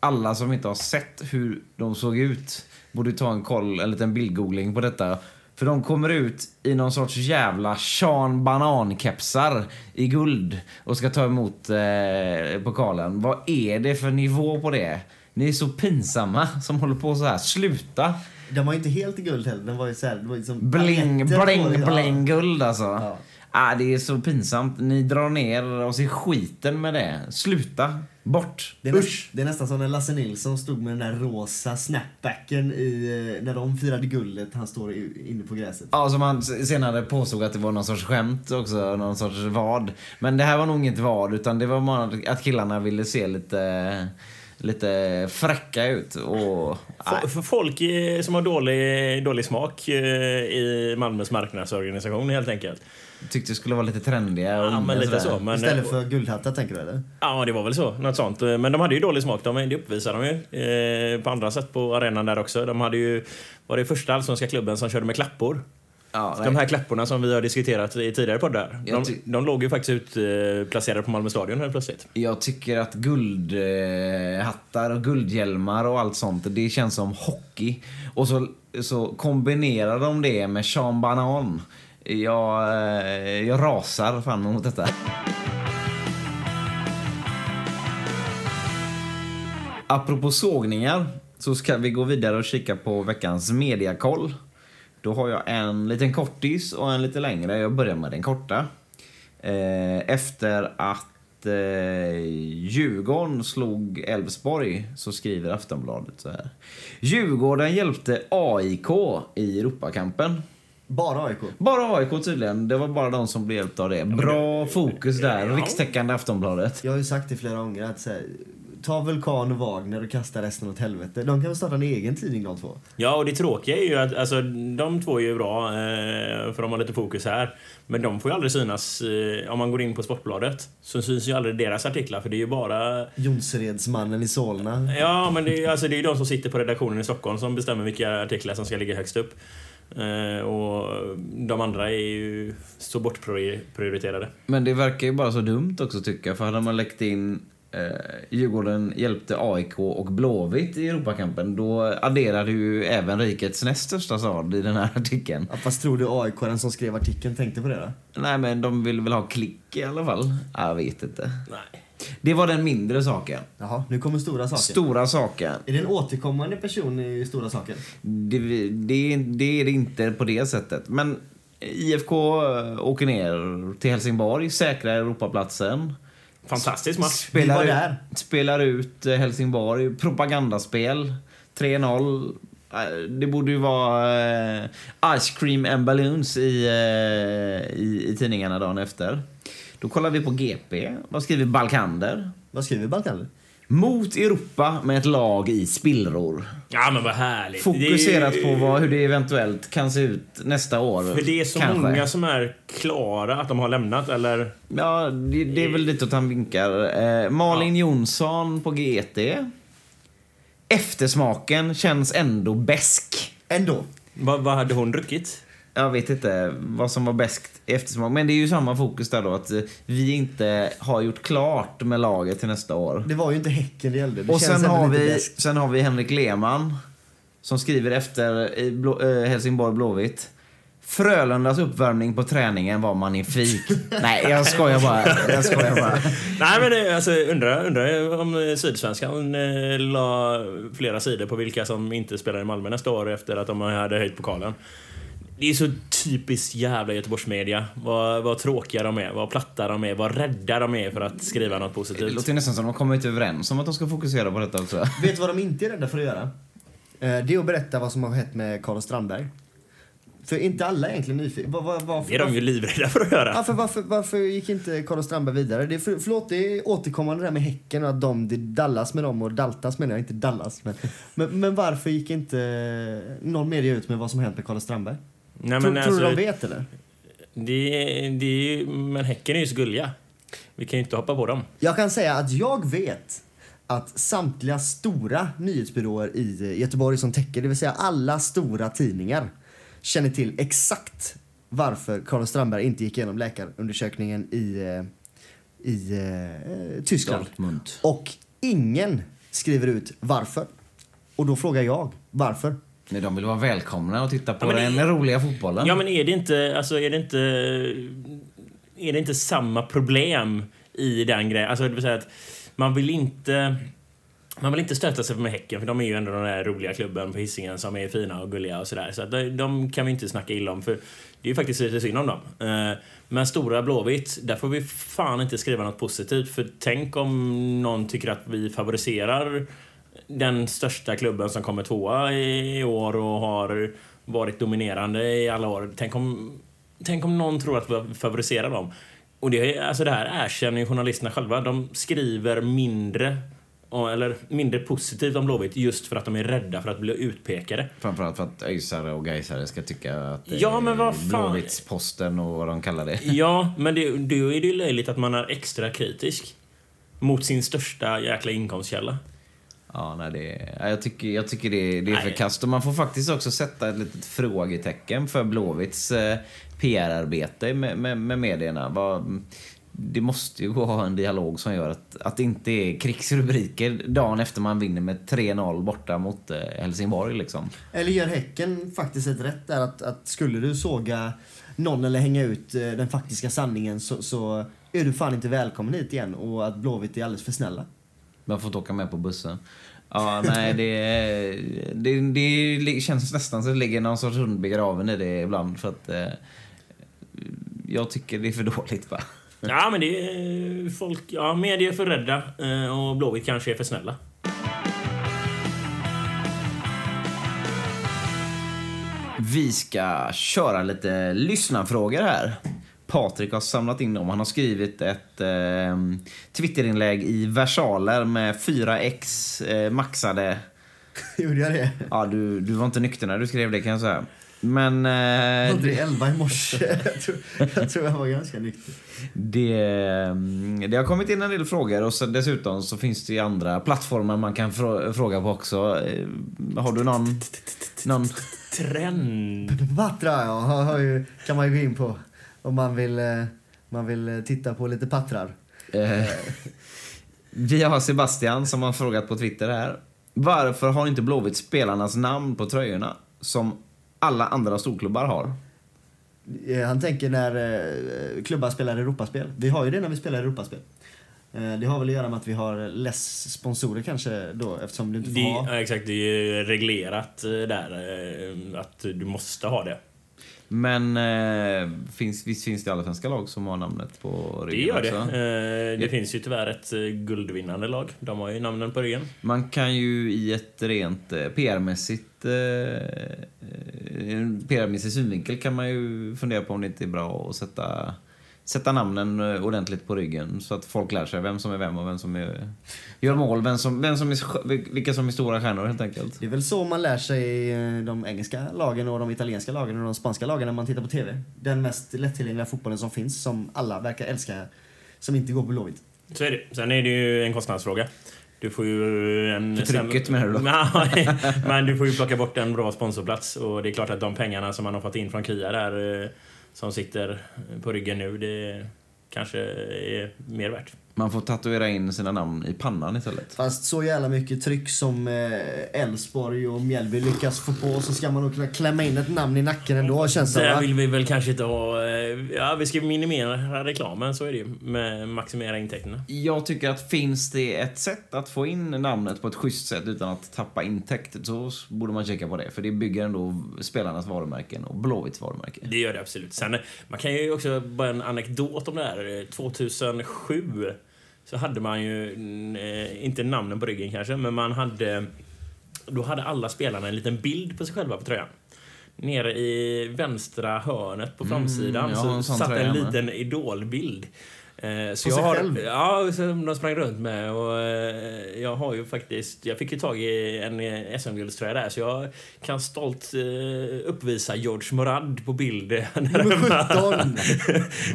alla som inte har sett hur de såg ut borde ta en koll, en liten bildgoogling på detta. För de kommer ut i någon sorts jävla Sean Banan-kepsar i guld och ska ta emot eh, pokalen. Vad är det för nivå på det? Ni är så pinsamma som håller på så här. Sluta! Den var ju inte helt i guld heller. Den var ju så här, var ju som Bling, bling, bling guld alltså. Ja. Ah, det är så pinsamt. Ni drar ner oss i skiten med det. Sluta. Bort. Det är, näst, det är nästan som när Lasse Nilsson stod med den där rosa snapbacken i, eh, när de firade guldet. Han står inne på gräset. Ja, som han senare påstod att det var någon sorts skämt också, någon sorts vad. Men det här var nog inget vad, utan det var bara att killarna ville se lite, lite fräcka ut. Och. För, för folk eh, som har dålig, dålig smak eh, i Malmös marknadsorganisation helt enkelt. Tyckte det skulle vara lite trendiga. Och Ja, men lite så. Men, Istället för guldhattar tänker du eller? Ja, det var väl så. Något sånt. Men de hade ju dålig smak. De, det uppvisade de ju eh, på andra sätt på arenan där också. De hade ju, var det första allsvenska klubben som körde med klappor. Ja. De här klapporna som vi har diskuterat i tidigare poddar. De, de låg ju faktiskt utplacerade på Malmö stadion helt plötsligt. Jag tycker att guldhattar och guldhjälmar och allt sånt, det känns som hockey. Och så, så kombinerar de det med Sean Banan. Jag, eh, jag rasar fram emot detta. Apropå sågningar så ska vi gå vidare och kika på veckans mediakoll. Då har jag en liten kortis och en lite längre. Jag börjar med den korta. Eh, efter att eh, Djurgården slog Elfsborg så skriver Aftonbladet så här. Djurgården hjälpte AIK i Europakampen. Bara AIK. Bara AIK tydligen. Det var bara de som blev hjälpta av det. Bra fokus där. Rikstäckande Aftonbladet. Jag har ju sagt det flera gånger att så här, ta Vulkan och Wagner och kasta resten åt helvete. De kan väl starta en egen tidning de två? Ja, och det tråkiga är ju att alltså, de två är ju bra, eh, för de har lite fokus här. Men de får ju aldrig synas, eh, om man går in på Sportbladet, så syns ju aldrig deras artiklar, för det är ju bara... Jonseredsmannen i Solna. Ja, men det är ju alltså, det är ju de som sitter på redaktionen i Stockholm som bestämmer vilka artiklar som ska ligga högst upp. Eh, och de andra är ju så bortprioriterade. Men det verkar ju bara så dumt också tycker jag. För hade man läckt in eh, Djurgården hjälpte AIK och Blåvitt i Europakampen då adderade ju även rikets näst största stad i den här artikeln. Ja, fast tror du AIK den som skrev artikeln tänkte på det då? Nej men de vill väl ha klick i alla fall? Jag vet inte. Nej. Det var den mindre saken. Jaha, nu kommer stora saker. Stora saken. är det en återkommande person i stora saker? Det, det, det är det inte på det sättet. Men IFK åker ner till Helsingborg, säkrar Europaplatsen. Fantastisk match. Spelar, Vi var ut- där. spelar ut eh, Helsingborg. Propagandaspel. 3-0. Eh, Det borde ju vara eh, Ice cream and balloons i, i, i tidningarna dagen efter. Då kollar vi på GP. Vad skriver Balkander? Vad skriver Balkander? Mot Europa med ett lag i spillror. Ja, men vad härligt. Fokuserat Det på vad, hur det eventuellt kan se ut nästa år. För det är så kanske. många som är klara att de har lämnat, eller? Ja, det, det är väl ditåt han vinkar. Eh, Malin Jonsson på GT. Eftersmaken känns ändå besk. Ändå. Vad, vad hade hon druckit? Jag vet inte vad som var bäst eftersmak. Men det är ju samma fokus där då. Att eh, vi inte har gjort klart med laget till nästa år. Det var ju inte Häcken det gällde. Det Och sen har, vi, sen har vi Henrik Lehmann. Som skriver efter i Blå, eh, Helsingborg Blåvitt. Frölundas uppvärmning på träningen var magnifik. Nej, jag skojar bara. Jag skojar bara. Nej men det, alltså, undrar, undrar om Sydsvenskan eh, la flera sidor på vilka som inte spelar i Malmö nästa år efter att de hade höjt pokalen. Det är så typiskt jävla Göteborgsmedia. Vad, vad tråkiga de är, vad platta de är, vad rädda de är för att skriva något Det positivt. låter ju nästan som de kommit överens om att de ska fokusera på detta också. Vet du vad de inte är rädda för att göra? Eh, Det är att berätta vad som har skett med Carlos Strandberg. För inte alla är egentligen nyfikna. Var, var, varför, Det är de ju livrädda för att göra. varför, varför, varför gick inte Carlos Strandberg vidare? Det är, för, förlåt, det är återkommande det där med Häcken och att de, det dallas med dem och daltas menar jag, inte dallas. Men, men, men varför gick inte någon media ut med vad som hänt med Carlos Strandberg? Nej, tror, men tror du alltså, de vet eller? det, det är ju, men Häcken är ju så gulliga. Vi kan ju inte hoppa på dem. Jag kan säga att jag vet att samtliga stora nyhetsbyråer i Göteborg som täcker, det vill säga alla stora tidningar, känner till exakt varför Carlos Strandberg inte gick igenom läkarundersökningen i, eh, i eh, Tyskland. Dortmund. Och ingen skriver ut varför. Och då frågar jag, varför? Men de vill vara välkomna och titta på Ja, den det- roliga fotbollen. Ja, men är det inte, alltså är det inte, är det inte samma problem i den grejen? Alltså, det vill säga att man vill inte, man vill inte stöta sig med Häcken, för de är ju ändå den där roliga klubben på Hisingen som är fina och gulliga och sådär. Så att de, de kan vi inte snacka illa om, för det är ju faktiskt lite synd om dem. Eh, Men stora Blåvitt, där får vi fan inte skriva något positivt, för tänk om någon tycker att vi favoriserar den största klubben som kommer tvåa i år och har varit dominerande i alla år. Tänk om, tänk om någon tror att vi favoriserar dem. Och det, är- alltså det här erkänner ju journalisterna själva. De skriver mindre eller mindre positivt om Blåvitt just för att de är rädda för att bli utpekade. Framförallt för att ÖISare och Gaisare ska tycka att det Ja, men vad är fan. Blåvittsposten och vad de kallar det. Ja, men det, då är det ju löjligt att man är extra kritisk mot sin största jäkla inkomstkälla. Ja, nej, det, ja, jag, tycker, jag tycker det, det är förkast. Och man får faktiskt också sätta ett litet frågetecken för Blåvitts eh, PR-arbete med, med, med medierna. Vad, det måste ju gå att ha en dialog som gör att, att det inte är krigsrubriker dagen efter man vinner med 3-0 borta mot eh, Helsingborg. Liksom. Eller gör Häcken faktiskt ett rätt där att, att skulle du såga någon eller hänga ut eh, den faktiska sanningen så, så är du fan inte välkommen hit igen och att Blåvitt är alldeles för snälla. Man får inte åka med på bussen. Ja, nej, det, det, det känns nästan som det ligger någon sorts hund begraven i det ibland. För att eh, jag tycker det är för dåligt bara. Ja, men det är folk... Ja, media är för rädda eh, och Blåvitt kanske är för snälla. Vi ska köra lite lyssnarfrågor här. Patrik har samlat in dem. Han har skrivit ett eh, Twitterinlägg i versaler med 4x eh, maxade. Gjorde jag det? Ja, du, du var inte nykter när du skrev det kan jag säga. Men eh, det 11 i morse. jag, tror, jag tror jag var ganska nykter. det, mm, det har kommit in en del frågor och så dessutom så finns det ju andra plattformar man kan frå- fråga på också. Eh, Har du någon... någon Trend. Patra ja, har, har ju, kan man ju gå in på om man vill, eh, man vill eh, titta på lite pattrar. Eh, vi har Sebastian som har frågat på Twitter här. Varför har inte Blåvitt spelarnas namn på tröjorna som alla andra storklubbar har? Eh, Han tänker när klubbar spelar Europaspel. Vi har ju det när vi spelar Europaspel. Det har väl att göra med att vi har less sponsorer kanske då eftersom du inte får Det, ha. ja, exakt, det är ju reglerat där att du måste ha det. Men eh, finns, visst finns det allsvenska lag som har namnet på Det ryggen gör det. också? Eh, Det finns ju tyvärr ett eh, guldvinnande lag. De har ju namnen på ryggen. Man kan ju i ett rent eh, PR-mässigt eh, eh, PR-mässig synvinkel kan man ju fundera på om det inte är bra att sätta, sätta namnen eh, ordentligt på ryggen så att folk lär sig vem som är vem och vem som är, gör mål, vem som, vem som är, vilka som är stora stjärnor helt enkelt. Det är väl så man lär sig eh, de engelska lagen och de italienska lagen och de spanska lagen när man tittar på TV. Den mest lättillgängliga fotbollen som finns som alla verkar älska som inte går på Blåvitt. Så är det. Sen är det ju en kostnadsfråga. Du får ju en... För trycket, menar du då? Nej, men du får ju plocka bort en bra sponsorplats. Och det är klart att de pengarna som man har fått in från KIA där, eh, som sitter på ryggen nu, det kanske är mer värt. Man får tatuera in sina namn i pannan istället. Fast så jävla mycket tryck som eh, Elfsborg och Mjällby lyckas få på så ska man nog kunna klämma in ett namn i nacken ändå känns det Där vill vi väl kanske inte ha... eh, Ja, vi ska minimera reklamen, så är det ju. Med maximera intäkterna. Jag tycker att finns det ett sätt att få in namnet på ett schysst sätt utan att tappa intäkt så borde man kika på det. För det bygger ändå spelarnas varumärken och Blåvitts varumärke. Det gör det absolut. Sen, man kan ju också, bara en anekdot om det här. 2007 så hade man ju, eh, inte namnen på ryggen kanske, men man hade... Då hade alla spelarna en liten bild på sig själva på tröjan. Nere i vänstra hörnet på framsidan jag har en så satt en liten idolbild. Eh, så På sig jag har, själv? Ja, som de sprang runt med. Och, eh, jag har ju faktiskt... Jag fick ju tag i en eh, SM-guldströja där, så jag kan stolt eh, uppvisa George Morad på bild. Nummer 17!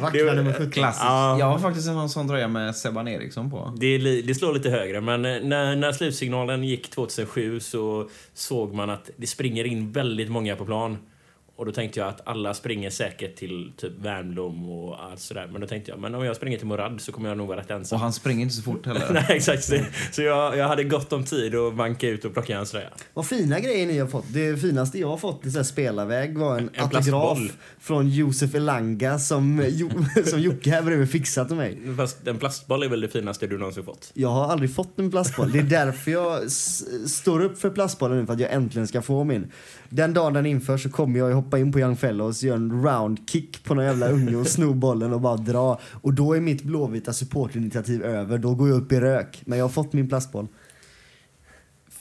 Vackra nummer 17. Klassiskt. Ja. Jag har faktiskt en sån tröja med Sebban Eriksson på. Det, det slår lite högre, men eh, när, när slutsignalen gick 2007 så såg man att det springer in väldigt många på plan. Och då tänkte jag att alla springer säkert till typ Värmdom och allt sådär. Men då tänkte jag, men om jag springer till Morad så kommer jag nog vara rätt ensam. Och han springer inte så fort heller. Nej, exakt. Så, så jag, jag hade gott om tid att banka ut och plocka hans tröja. Vad fina grejer ni har fått. Det finaste jag har fått i så här spelarväg var en, En autograf plastboll. från Josef Elanga som, jo, som Jocke här bredvid fixat till mig. Fast en plastboll är väl det finaste du någonsin fått? Jag har aldrig fått en plastboll. Det är därför jag står upp för plastbollen nu, för att jag äntligen ska få min. Den dagen den införs så kommer jag hoppa in på Young Fellows, göra en round kick på någon jävla unge och sno bollen och bara dra. Och då är mitt blåvita supportinitiativ över. Då går jag upp i rök. Men jag har fått min plastboll.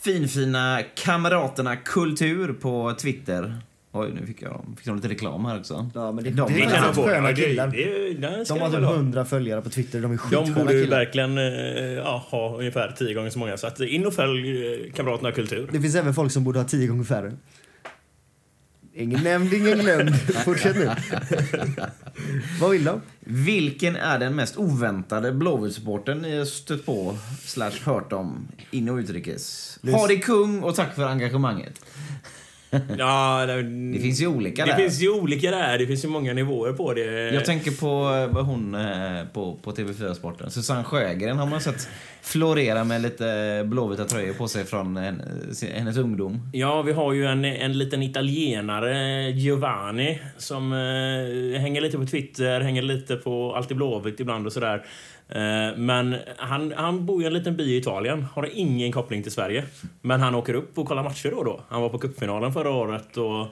Finfina Kamraterna Kultur på Twitter. Oj, nu fick jag fick de lite reklam här också. Ja, men det, De det, kan han få. sköna killar. det- det De har de typ väl ha. 100 följare på Twitter. De är De skitsköna borde ju killar. verkligen eh, ja, ha ungefär tio gånger så många. Så att in och följ eh, Kamraterna Kultur. Det finns även folk som borde ha 10 gånger färre. Ingen nämnd, ingen glömd. Fortsätt nu. Vad vill de? Vilken är den mest oväntade Blåvitt-supporten ni har stött på slash hört om in och utrikes? Det är- Ha det kung och tack för engagemanget. Ja, det, Det finns ju olika det där. finns ju olika där. Det finns ju många nivåer på det. Jag tänker på eh, vad hon eh, på, på TV4-sporten. Susanne Sjögren har man sett florera med lite blåvita tröjor på sig från hennes, hennes ungdom. Ja, vi har ju en, en liten italienare, Giovanni, som eh, hänger lite på Twitter, hänger lite på Alltid Blåvitt ibland och sådär. Eh, men han, han bor i en liten by i Italien, har ingen koppling till Sverige. Men han åker upp och kollar matcher då och då. Han var på cupfinalen förra året och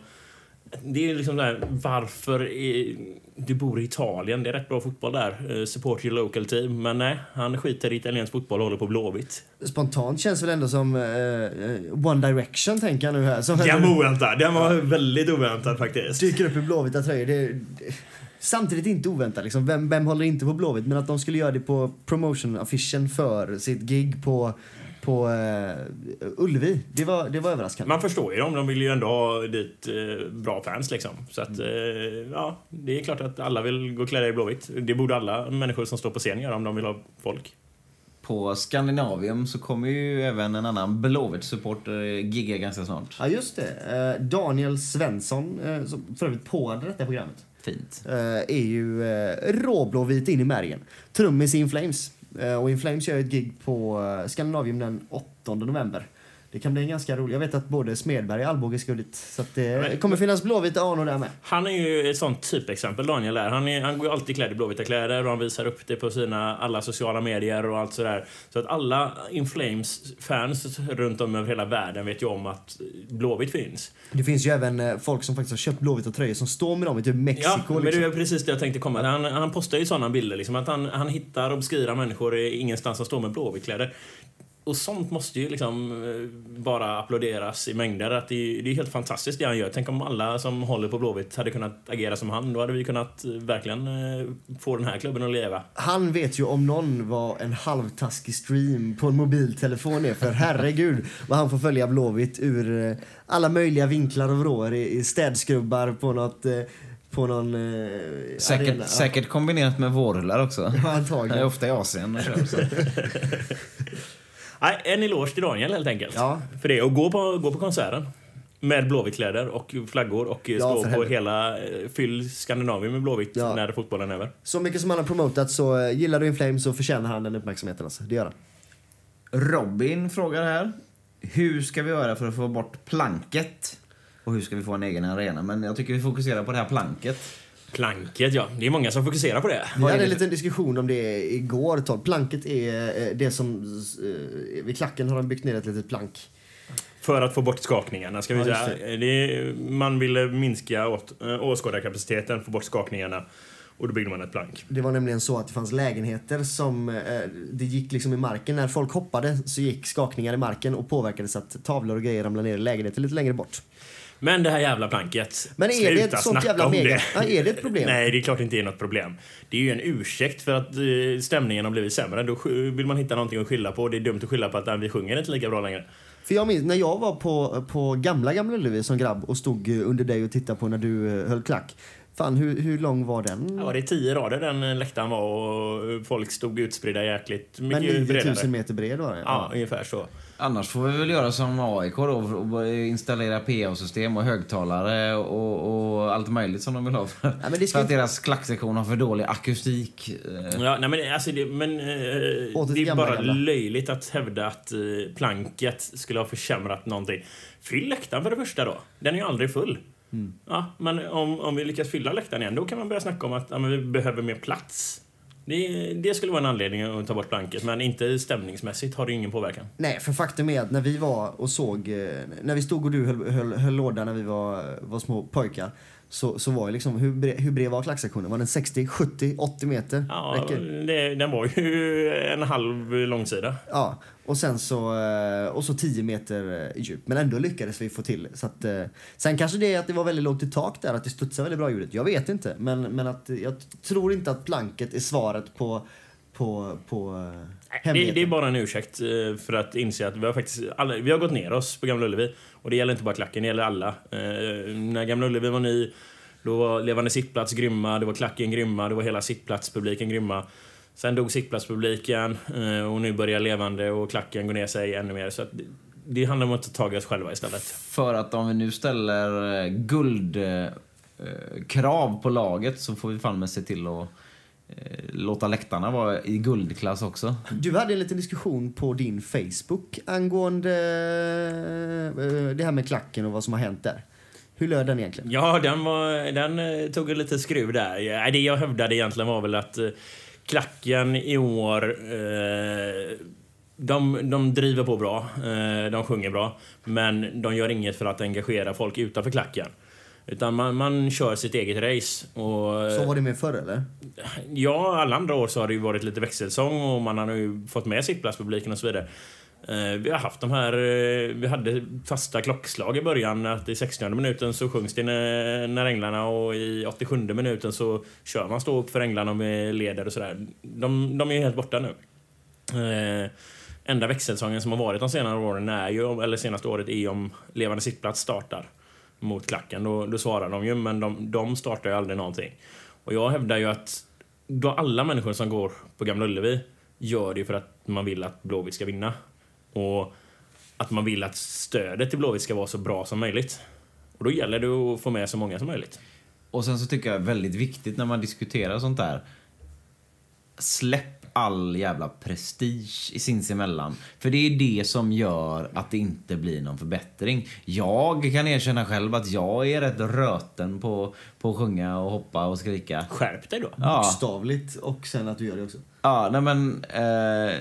det är liksom där, varför är, du bor i Italien, det är rätt bra fotboll där. Eh, support your local team. Men nej, han skiter i italiensk fotboll och håller på Blåvitt. Spontant känns väl ändå som eh, One Direction tänker jag nu här. Som Den var oväntad. Den var väldigt oväntad faktiskt. dyker upp i blåvita tröjor. Det, det, samtidigt inte oväntat. Liksom. Vem, vem håller inte på Blåvitt? Men att de skulle göra det på promotion-affischen för sitt gig på, på eh, Ullevi, det var, det var överraskande. Man förstår ju dem. De vill ju ändå ha dit eh, bra fans liksom. Så att, eh, ja, det är klart att alla vill gå klädda i blåvitt. Det borde alla människor som står på scen göra om de vill ha folk. På Skandinavium så kommer ju även en annan Blåvitt-supporter gigga ganska snart. Ja, just det. Daniel Svensson, som för övrigt påade detta programmet, Fint. Eh, är ju eh, råblåvit in i märgen. Trummis i In Flames. Eh, och In Flames gör ju ett gig på eh, Skandinavium den 8 november. Det kan bli en ganska rolig. Jag vet att både Smedberg och Alvbåge ska dit. Så att det Men- kommer finnas blåvita anor där med. Han är ju ett sånt typexempel, Daniel är. Han, är, han går ju alltid klädd i blåvita kläder och han visar upp det på sina alla sociala medier och allt sådär. Så att alla In Flames-fans runt om över hela världen vet ju om att Blåvitt finns. Det finns ju även eh, folk som faktiskt har köpt blåvita tröjor som står med dem i typ Mexiko. Ja, men liksom. det är precis det jag tänkte komma. Han, han postar ju sådana bilder, liksom, att han, han hittar obskyra människor i ingenstans som står med blåvitkläder. Och sånt måste ju liksom eh, bara applåderas i mängder. Att det, är- det är helt fantastiskt det han gör. Tänk om alla som håller på Blåvitt hade kunnat agera som han. Då hade vi kunnat eh, verkligen eh, få den här klubben att leva. Han vet ju om någon vad en halvtaskig stream på en mobiltelefon är. För herregud vad han får följa Blåvitt ur alla möjliga vinklar och vrår i, städskrubbar på något på någon eh, Säkert, arena. säkert kombinerat med vårrullar också. Ja, Jag är antagligen. ofta i Asien och kör. Så. Nej, en eloge till Daniel helt enkelt. Ja. För det. Och gå på, gå på konserten. Med blåvittkläder och flaggor och Ja, stå på helvete. hela... eh, Fyll Skandinavien med blåvitt Ja. när fotbollen är över. Så mycket som han har promotat så eh, gillar du In Flames så förtjänar han den uppmärksamheten alltså. Det gör han. Robin frågar här. Hur ska vi göra för att få bort planket? Och hur ska vi få en egen arena? Men jag tycker vi fokuserar på det här planket. Planket, ja. Det är många som fokuserar på det. Vi hade en liten diskussion om det igår. Todd. Planket är eh, det som... eh, Vid klacken har de byggt ner ett litet plank. För att få bort skakningarna, ska vi Ja, säga. Det är, man ville minska åt, äh, åskådarkapaciteten, få bort skakningarna. Och då byggde man ett plank. Det var nämligen så att det fanns lägenheter som... Eh, det gick liksom i marken. När folk hoppade så gick skakningar i marken och påverkade så att tavlor och grejer ramlade ner i lägenheter lite längre bort. Men det här jävla planket. Men är det ett sånt jävla mega... det. Ja, är det ett problem? Nej, det är klart det inte är något problem. Det är ju en ursäkt för att eh, stämningen har blivit sämre. Då vill man hitta någonting att skylla på. Det är dumt att skylla på att "Nej, vi sjunger inte lika bra längre. För jag minns när jag var på, på gamla Gamla Ullevi som grabb och stod eh, under dig och tittade på när du eh, höll klack. Fan, hur, hur lång var den? Ja, det är tio rader den läktaren var och folk stod utspridda jäkligt Men mycket 9000 bredare. meter bred var det? Ja, ungefär så. Annars får vi väl göra som AIK då och installera PA-system och högtalare och, och allt möjligt som de vill ha. För, men det ska för att deras klacksektion har för dålig akustik. Eh, Ja, nej, men alltså det, men, eh, det är gamla, bara gamla. löjligt att hävda att eh, planket skulle ha försämrat någonting. Fyll läktaren för det första då. Den är ju aldrig full. Mm. Ja, men om, om vi lyckas fylla läktaren igen, då kan man börja snacka om att ja, men vi behöver mer plats. Det, det skulle vara en anledning att ta bort blanket men inte stämningsmässigt har det ingen påverkan. Nej, för faktum är att när vi var och såg, eh, när vi stod och du höll, höll, höll låda när vi var, var små pojkar, så, så var ju liksom, hur bred, hur bred var klacksektionen? Var den 60, 70, 80 meter? Ja, det, den var ju en halv långsida. Ja, och sen så, eh, och så 10 meter eh, djup. Men ändå lyckades vi få till så att, eh, Sen kanske det är att det var väldigt lågt i tak där, att det studsade väldigt bra ljudet. Jag vet inte, men, men att, jag tror inte att planket är svaret på, på, på eh, Det, det är bara en ursäkt eh, för att inse att vi har faktiskt alla, vi har gått ner oss på Gamla Ullevi. Och det gäller inte bara klacken, det gäller alla. Eh, när Gamla Ullevi var ny, då var Levande sittplats grymma, det var klacken grymma, det var hela sittplatspubliken grymma. Sen dog sittplatspubliken och nu börjar Levande och klacken gå ner sig ännu mer. Så att det, det handlar om att ta tag i oss själva istället. För att om vi nu ställer guldkrav på laget så får vi fan med se till att låta läktarna vara i guldklass också. Du hade en liten diskussion på din Facebook angående eh, det här med klacken och vad som har hänt där. Hur löd den egentligen? Ja, den, var, den eh, tog en lite skruv där. Det jag hävdade egentligen var väl att eh, klacken i år... Eh, de, de driver på bra, eh, de sjunger bra, men de gör inget för att engagera folk utanför klacken. Utan man, man kör sitt eget race. Och, Så var det med förr eller? Ja, alla andra år så har det ju varit lite växelsång och man har ju fått med sittplatspubliken och så vidare. Eh, Vi har haft de här, eh, vi hade fasta klockslag i början att i 60 minuten så sjungs det när, änglarna och i 87 minuten så kör man stå upp för änglarna med leder och sådär. De, de är ju helt borta nu. Eh, enda växelsången som har varit de senare åren är ju, eller senaste året är om Levande sittplats startar mot klacken. Då, då svarar de ju, men de, de startar ju aldrig någonting. Och jag hävdar ju att då alla människor som går på Gamla Ullevi gör det för att man vill att Blåvitt ska vinna. Och att man vill att stödet till Blåvitt ska vara så bra som möjligt. Och då gäller det att få med så många som möjligt. Och sen så tycker jag det är väldigt viktigt när man diskuterar sånt där. Släpp all jävla prestige i sinsemellan. För det är det som gör att det inte blir någon förbättring. Jag kan erkänna själv att jag är rätt röten på, på att sjunga och hoppa och skrika. Skärp dig då! Ja. Bokstavligt och sen att du gör det också. Ja, nej men... Eh,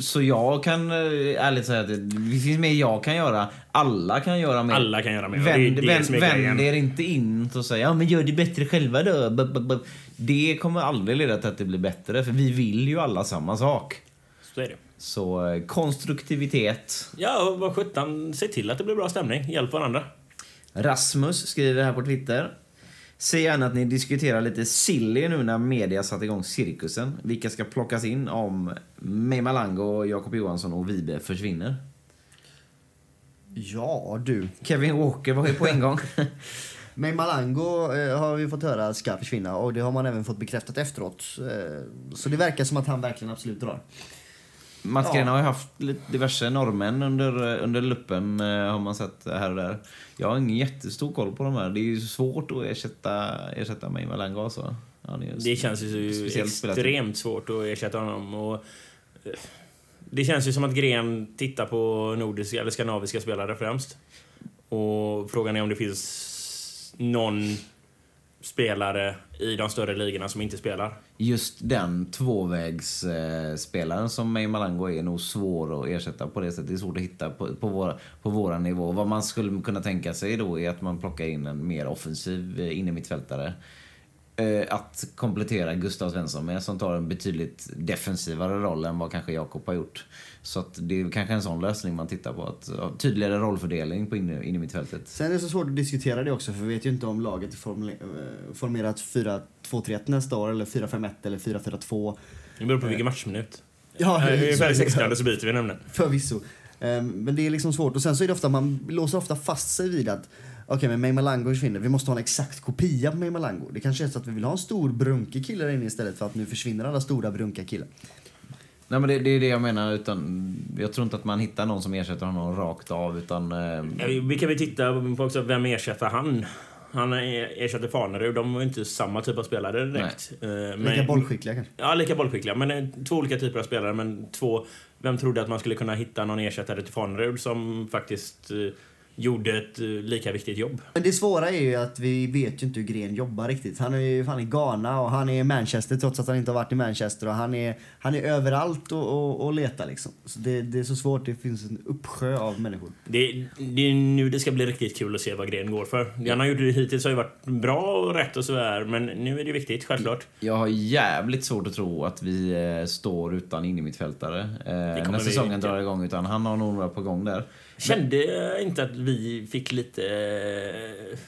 så jag kan eh, ärligt säga att det, det finns mer jag kan göra. Alla kan göra mer. Alla kan göra mer. och det är Vänd, det vänd, vänd er inte in och säg ja men gör det bättre själva då. B- b- b- Det kommer aldrig leda till att det blir bättre för vi vill ju alla samma sak. Så är det. Så eh, konstruktivitet. Ja, och vad sjutton, se till att det blir bra stämning. Hjälp varandra. Rasmus skriver här på Twitter. Säg gärna att ni diskuterar lite silly nu när media satt igång cirkusen. Vilka ska plockas in om May Malango, Jakob Johansson och Vibe försvinner? Ja du. Kevin Walker var ju på en gång. Men Malango eh, har vi fått höra ska försvinna och det har man även fått bekräftat efteråt. Eh, så det verkar som att han verkligen absolut drar. Mats Ja. Green har ju haft lite diverse norrmän under, under luppen, eh, har man sett här och där. Jag har ingen jättestor koll på de här. Det är ju svårt att ersätta, ersätta May Malango alltså. Han är ju Det känns ju extremt svårt att ersätta honom. Och eh, det känns ju som att Gren tittar på nordiska eller skandinaviska spelare främst. Och frågan är om det finns någon spelare i de större ligorna som inte spelar. Just den tvåvägsspelaren som May Malango är nog svår att ersätta på det sättet. Det är svårt att hitta på, på, våra, på våra nivå. Vad man skulle kunna tänka sig då är att man plockar in en mer offensiv eh, innermittfältare. Eh, att komplettera Gustav Svensson med som tar en betydligt defensivare roll än vad kanske Jakob har gjort. Så att det är kanske en sån lösning man tittar på. Att, tydligare rollfördelning på inne, innermittfältet. Sen är det så svårt att diskutera det också för vi vet ju inte om laget är eh, formerat 4-2-3-1 nästa år eller 4-5-1 eller 4-4-2. Det beror på vilken matchminut. Ja, Ja, Ungefär i så- 60 så byter vi nämligen. Förvisso. Ehm, Men det är liksom svårt. Och sen så är det ofta, man låser ofta fast sig vid att okej, men May Malango försvinner. Vi måste ha en exakt kopia på May Malango. Det kanske är så att vi vill ha en stor brunkig kille där inne istället för att nu försvinner alla stora brunka killar. Nej men det, det är det jag menar. Utan, jag tror inte att man hittar någon som ersätter honom rakt av. Utan, eh, vi- kan väl titta på också vem ersätter han? Han ersätter Fanerud. De var inte samma typ av spelare direkt. Eh, Lika men- bollskickliga kanske. Ja, lika bollskickliga. Men eh, två olika typer av spelare. Men två... Vem trodde att man skulle kunna hitta någon ersättare till Fanerud som faktiskt eh, gjorde ett eh, lika viktigt jobb. Men det svåra är ju att vi vet ju inte hur Gren jobbar riktigt. Han är ju fan i Ghana och han är i Manchester trots att han inte har varit i Manchester. Och han är, han är överallt och, och, och letar liksom. Så det, det är så svårt, det finns en uppsjö av människor. Det, det är nu det ska bli riktigt kul att se vad Gren går för. Det han har gjort hittills har ju varit bra och rätt och sådär, men nu är det viktigt, självklart. Jag har jävligt svårt att tro att vi eh, står utan innermittföljare eh, när säsongen drar igång. Utan han har nog några på gång där. Kände jag inte att vi fick lite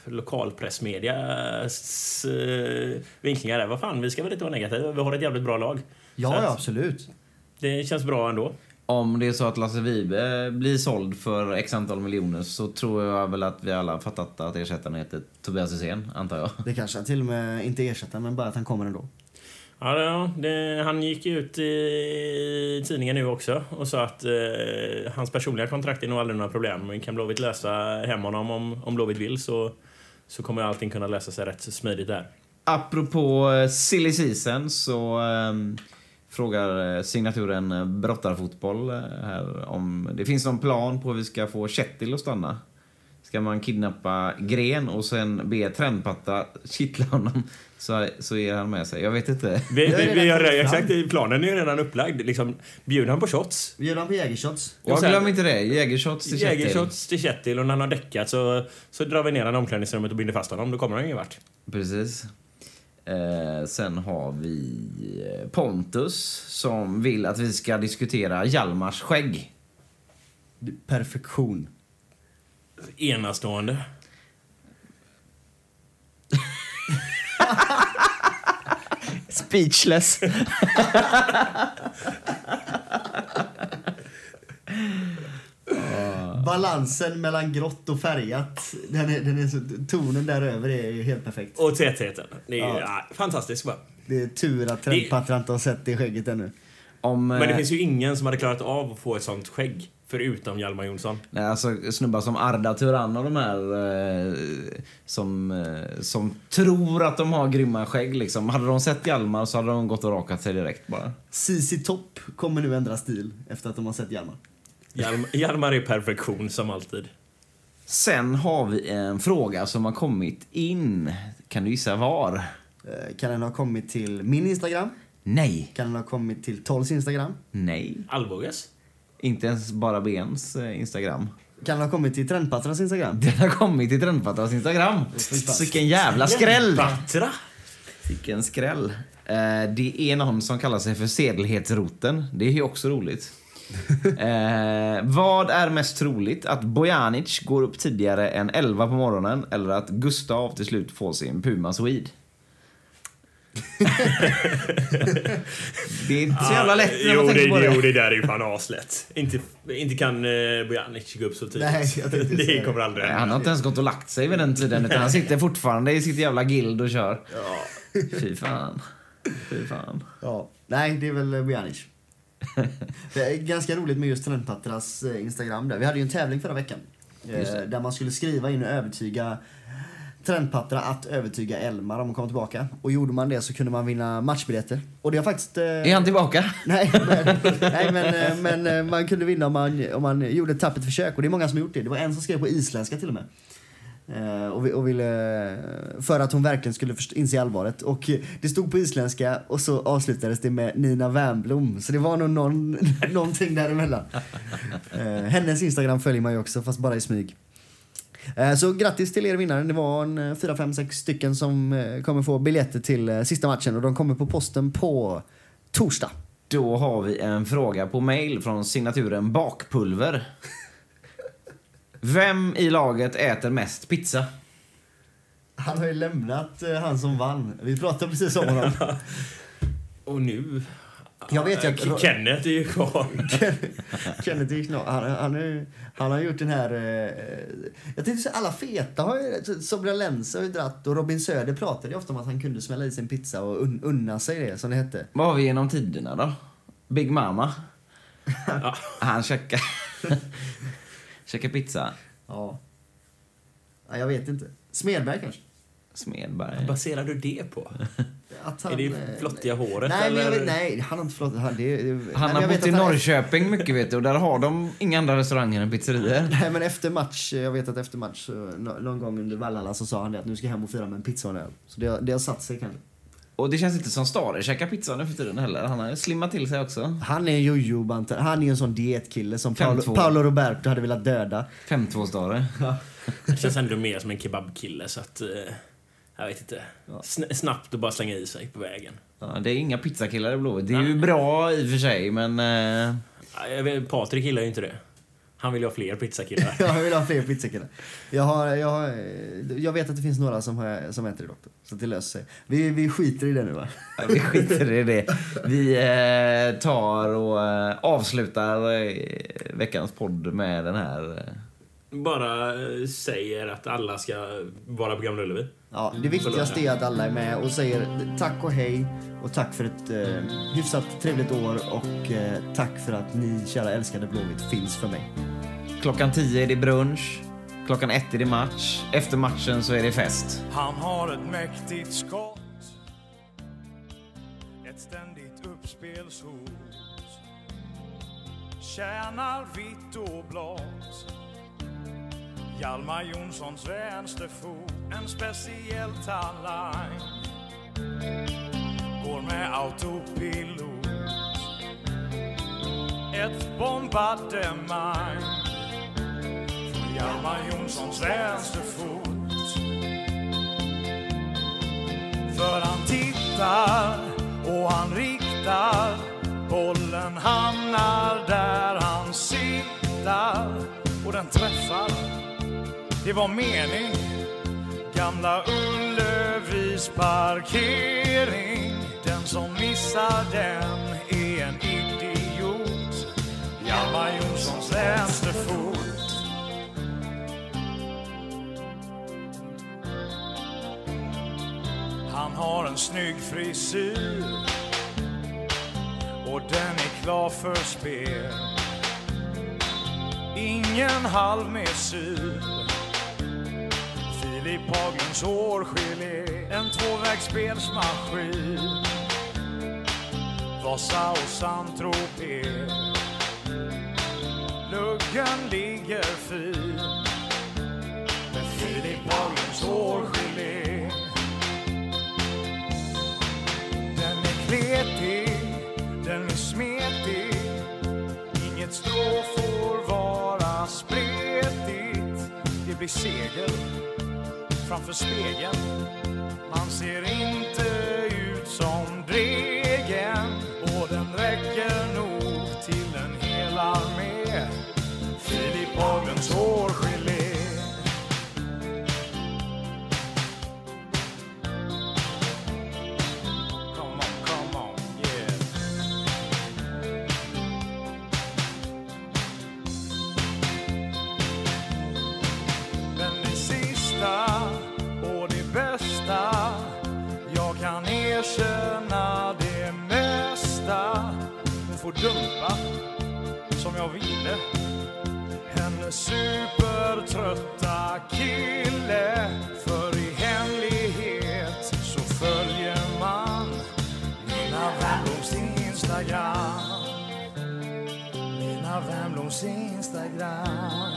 eh, lokalpressmedias eh, vinklingar där? Vad fan, vi ska väl inte vara negativa. Vi har ett jävligt bra lag. Ja, ja absolut. Det känns bra ändå. Om det är så att Lasse Vibe blir såld för x antal miljoner så tror jag väl att vi alla har fattat att ersättaren heter Tobias Hysén, antar jag. Det kanske han till och med inte ersätter, men bara att han kommer ändå. Ja, det, han gick ju ut i tidningen nu också och sa att eh, hans personliga kontrakt är nog aldrig några problem. Men kan Blåvitt lösa hem honom om, om Blåvitt vill så, så kommer allting kunna lösa sig rätt smidigt där. Apropå eh, silly season så ehm, eh, frågar signaturen eh, Brottarfotboll eh, här om det finns någon plan på hur vi ska få Kjetil att stanna. Ska man kidnappa Gren och sen be Trendpatta kittla honom så, så ger han med sig. Jag vet inte. Vi, är vi, vi har, exakt, planen är ju redan upplagd. Liksom, bjuder han på shots, Vi gör dem på jägershots. Och Jag sen- glöm inte det. Jägershots till Kjetil. jägershots till Kjetil och när han har däckat så, så drar vi ner honom i omklädningsrummet och binder fast honom. Då kommer han ingen vart. Precis. Eh, sen har vi eh, Pontus som vill att vi ska diskutera Hjalmars skägg. Perfektion. Enastående. Speechless. Balansen mellan grått och färgat, den är, den är så, tonen däröver är ju helt perfekt. Och tätheten. Det är Ja. ja. fantastiskt bara. Det är tur att Trendpattra inte har sett det skägget ännu. Om, Men det eh, finns ju ingen som hade klarat av att få ett sånt skägg. Förutom Hjalmar Jonsson. Nej, alltså snubbar som Arda Turan och de här eh, som, eh, som tror att de har grymma skägg liksom. Hade de sett Hjalmar så hade de gått och rakat sig direkt bara. CC Topp kommer nu ändra stil efter att de har sett Hjalmar. Hjalmar, Hjalmar är perfektion som alltid. Sen har vi en fråga som har kommit in. Kan du gissa var? Eh, Kan den ha kommit till min Instagram? Nej. Kan den ha kommit till Tolls Instagram? Nej. Alvåges? Inte ens bara Bens eh, Instagram. Kan ha kommit till Trendpattras Instagram? Den har kommit till Trendpattras Instagram. Vilken jävla skräll! Batra! Vilken skräll. Eh, det är någon som kallar sig för sedelhetsroten. Det är ju också roligt. eh, vad är mest troligt? Att Bojanic går upp tidigare än 11 på morgonen eller att Gustav till slut får sin Puma Swede? Det är inte så jävla lätt när man jo, tänker det, på det. jo, det där är ju fan aslätt. Inte, inte kan uh, Bojanic gå upp så tidigt. Nej, jag det det. kommer aldrig Nej, hända. Han har inte ens gått och lagt sig vid den tiden utan han sitter fortfarande i sitt jävla guild och kör. Ja. Fy fan. Fy fan. Ja. Nej, det är väl eh, Bojanic. det är ganska roligt med just Trendpattras eh, Instagram där. Vi hade ju en tävling förra veckan. Där man skulle skriva in och övertyga Trendpattra att övertyga Elmar om att komma tillbaka. Och gjorde man det så kunde man vinna matchbiljetter. Och det har faktiskt... eh, Är han tillbaka? Nej, men, nej men, eh, men eh, man kunde vinna om man, om man gjorde ett tappert försök. Och det är många som har gjort det. Det var en som skrev på isländska till och med. Eh, och, vi- och ville, för att hon verkligen skulle inse allvaret. Och det stod på isländska och så avslutades det med Nina Wernbloom. Så det var nog någon, någonting däremellan. Eh, hennes Instagram följer man ju också, fast bara i smyg. Eh, Så grattis till er vinnare. Det var en eh, fyra, fem, sex stycken som eh, kommer få biljetter till eh, sista matchen och de kommer på posten på torsdag. Då har vi en fråga på mail från signaturen Bakpulver. Vem i laget äter mest pizza? Han har ju lämnat han som vann. Vi pratade precis om honom. Och nu... Jag vet ju att- K- Kenneth är ju kvar. Kenneth Wicknall, han, han, är- han har gjort den här... Eh, jag tänkte säga alla feta har ju... Sobra Lenz har ju dratt och Robin Söder pratade ju ofta om att han kunde smälla i sig en pizza och un, unna sig det, som det hette. Vad har vi genom tiderna då? Big Mama? Han käkar... käkar pizza. Ja. ja. Jag vet inte. Smedberg kanske? Smedberg. baserar du det på? Att Är det eh, flottiga håret Nej, eller? vet, nej, han har inte flott. Han, det, det, nej, Han men har jag vet bott i att han- Norrköping mycket vet du och där har de inga andra restauranger än pizzerior. Nej men efter match, jag vet att efter match, nå- någon gång under Vallhalla så sa han det att nu ska jag hem och fira med en pizza och en öl. Så det, har- det har satt sig kanske. Och det känns inte som Stare käkar pizza nu för tiden heller. Han har slimmat till sig också. Han är en jojo. Han är en sån dietkille som Paolo, 5-2. Paolo Roberto hade velat döda. 5-2 Stare. Det känns ändå mer som en kebabkille så att... eh, Jag vet inte. Sn- snabbt att bara slänga i sig på vägen. Ja, det är inga pizzakillar i Blåvitt. Det är ju bra i och för sig men... Eh, Ja, jag vet, Patrik gillar ju inte det. Han vill ha fler pizzakillar. Jag vill ha fler pizzakillar. Jag, har, jag, har, jag vet att det finns några som, har, som äter det också. Så det löser sig. Vi, vi skiter i det nu va? Ja, vi skiter i det. Vi eh, tar och eh, avslutar eh, veckans podd med den här. Bara eh, säger att alla ska vara på Gamla Ullevi. Ja, det viktigaste är att alla är med och säger tack och hej och tack för ett eh, hyfsat trevligt år och eh, tack för att ni kära älskade Blåvitt finns för mig. klockan 10 är det brunch. Klockan ett är det match. Efter matchen så är det fest. Han har ett mäktigt skott Ett ständigt uppspelshot Tjänar vitt och blått Hjalmar Jonssons vänsterfot En speciell talang. Går med autopilot. Ett bombardemang. Från Hjalmar Jonssons vänsterfot För han tittar och han riktar. Bollen hamnar där han siktar Och den träffar. Det var mening. Gamla Ullevis parkering. Den som missar den är en idiot. Hjalmar Jonssons vänsterfot. Han har en snygg frisyr. Och den är klar för spel. Ingen halvmesyr. Filip Haglunds hårgelé, en tvåvägsspelsmaskin. Vasa och Saint-Tropez. Luggen ligger fin med Filip Haglunds hårgelé. Den är kletig, den är smetig Inget strå får vara spretigt Det blir segel framför spegeln. Man ser inte ut som Dregen Och den räcker nog till en hel armé. Filip Haglunds hår Hon får dumpa som jag ville. Hennes supertrötta kille För i hemlighet så följer man Mina Wernbloms Instagram. Mina Wernbloms Instagram.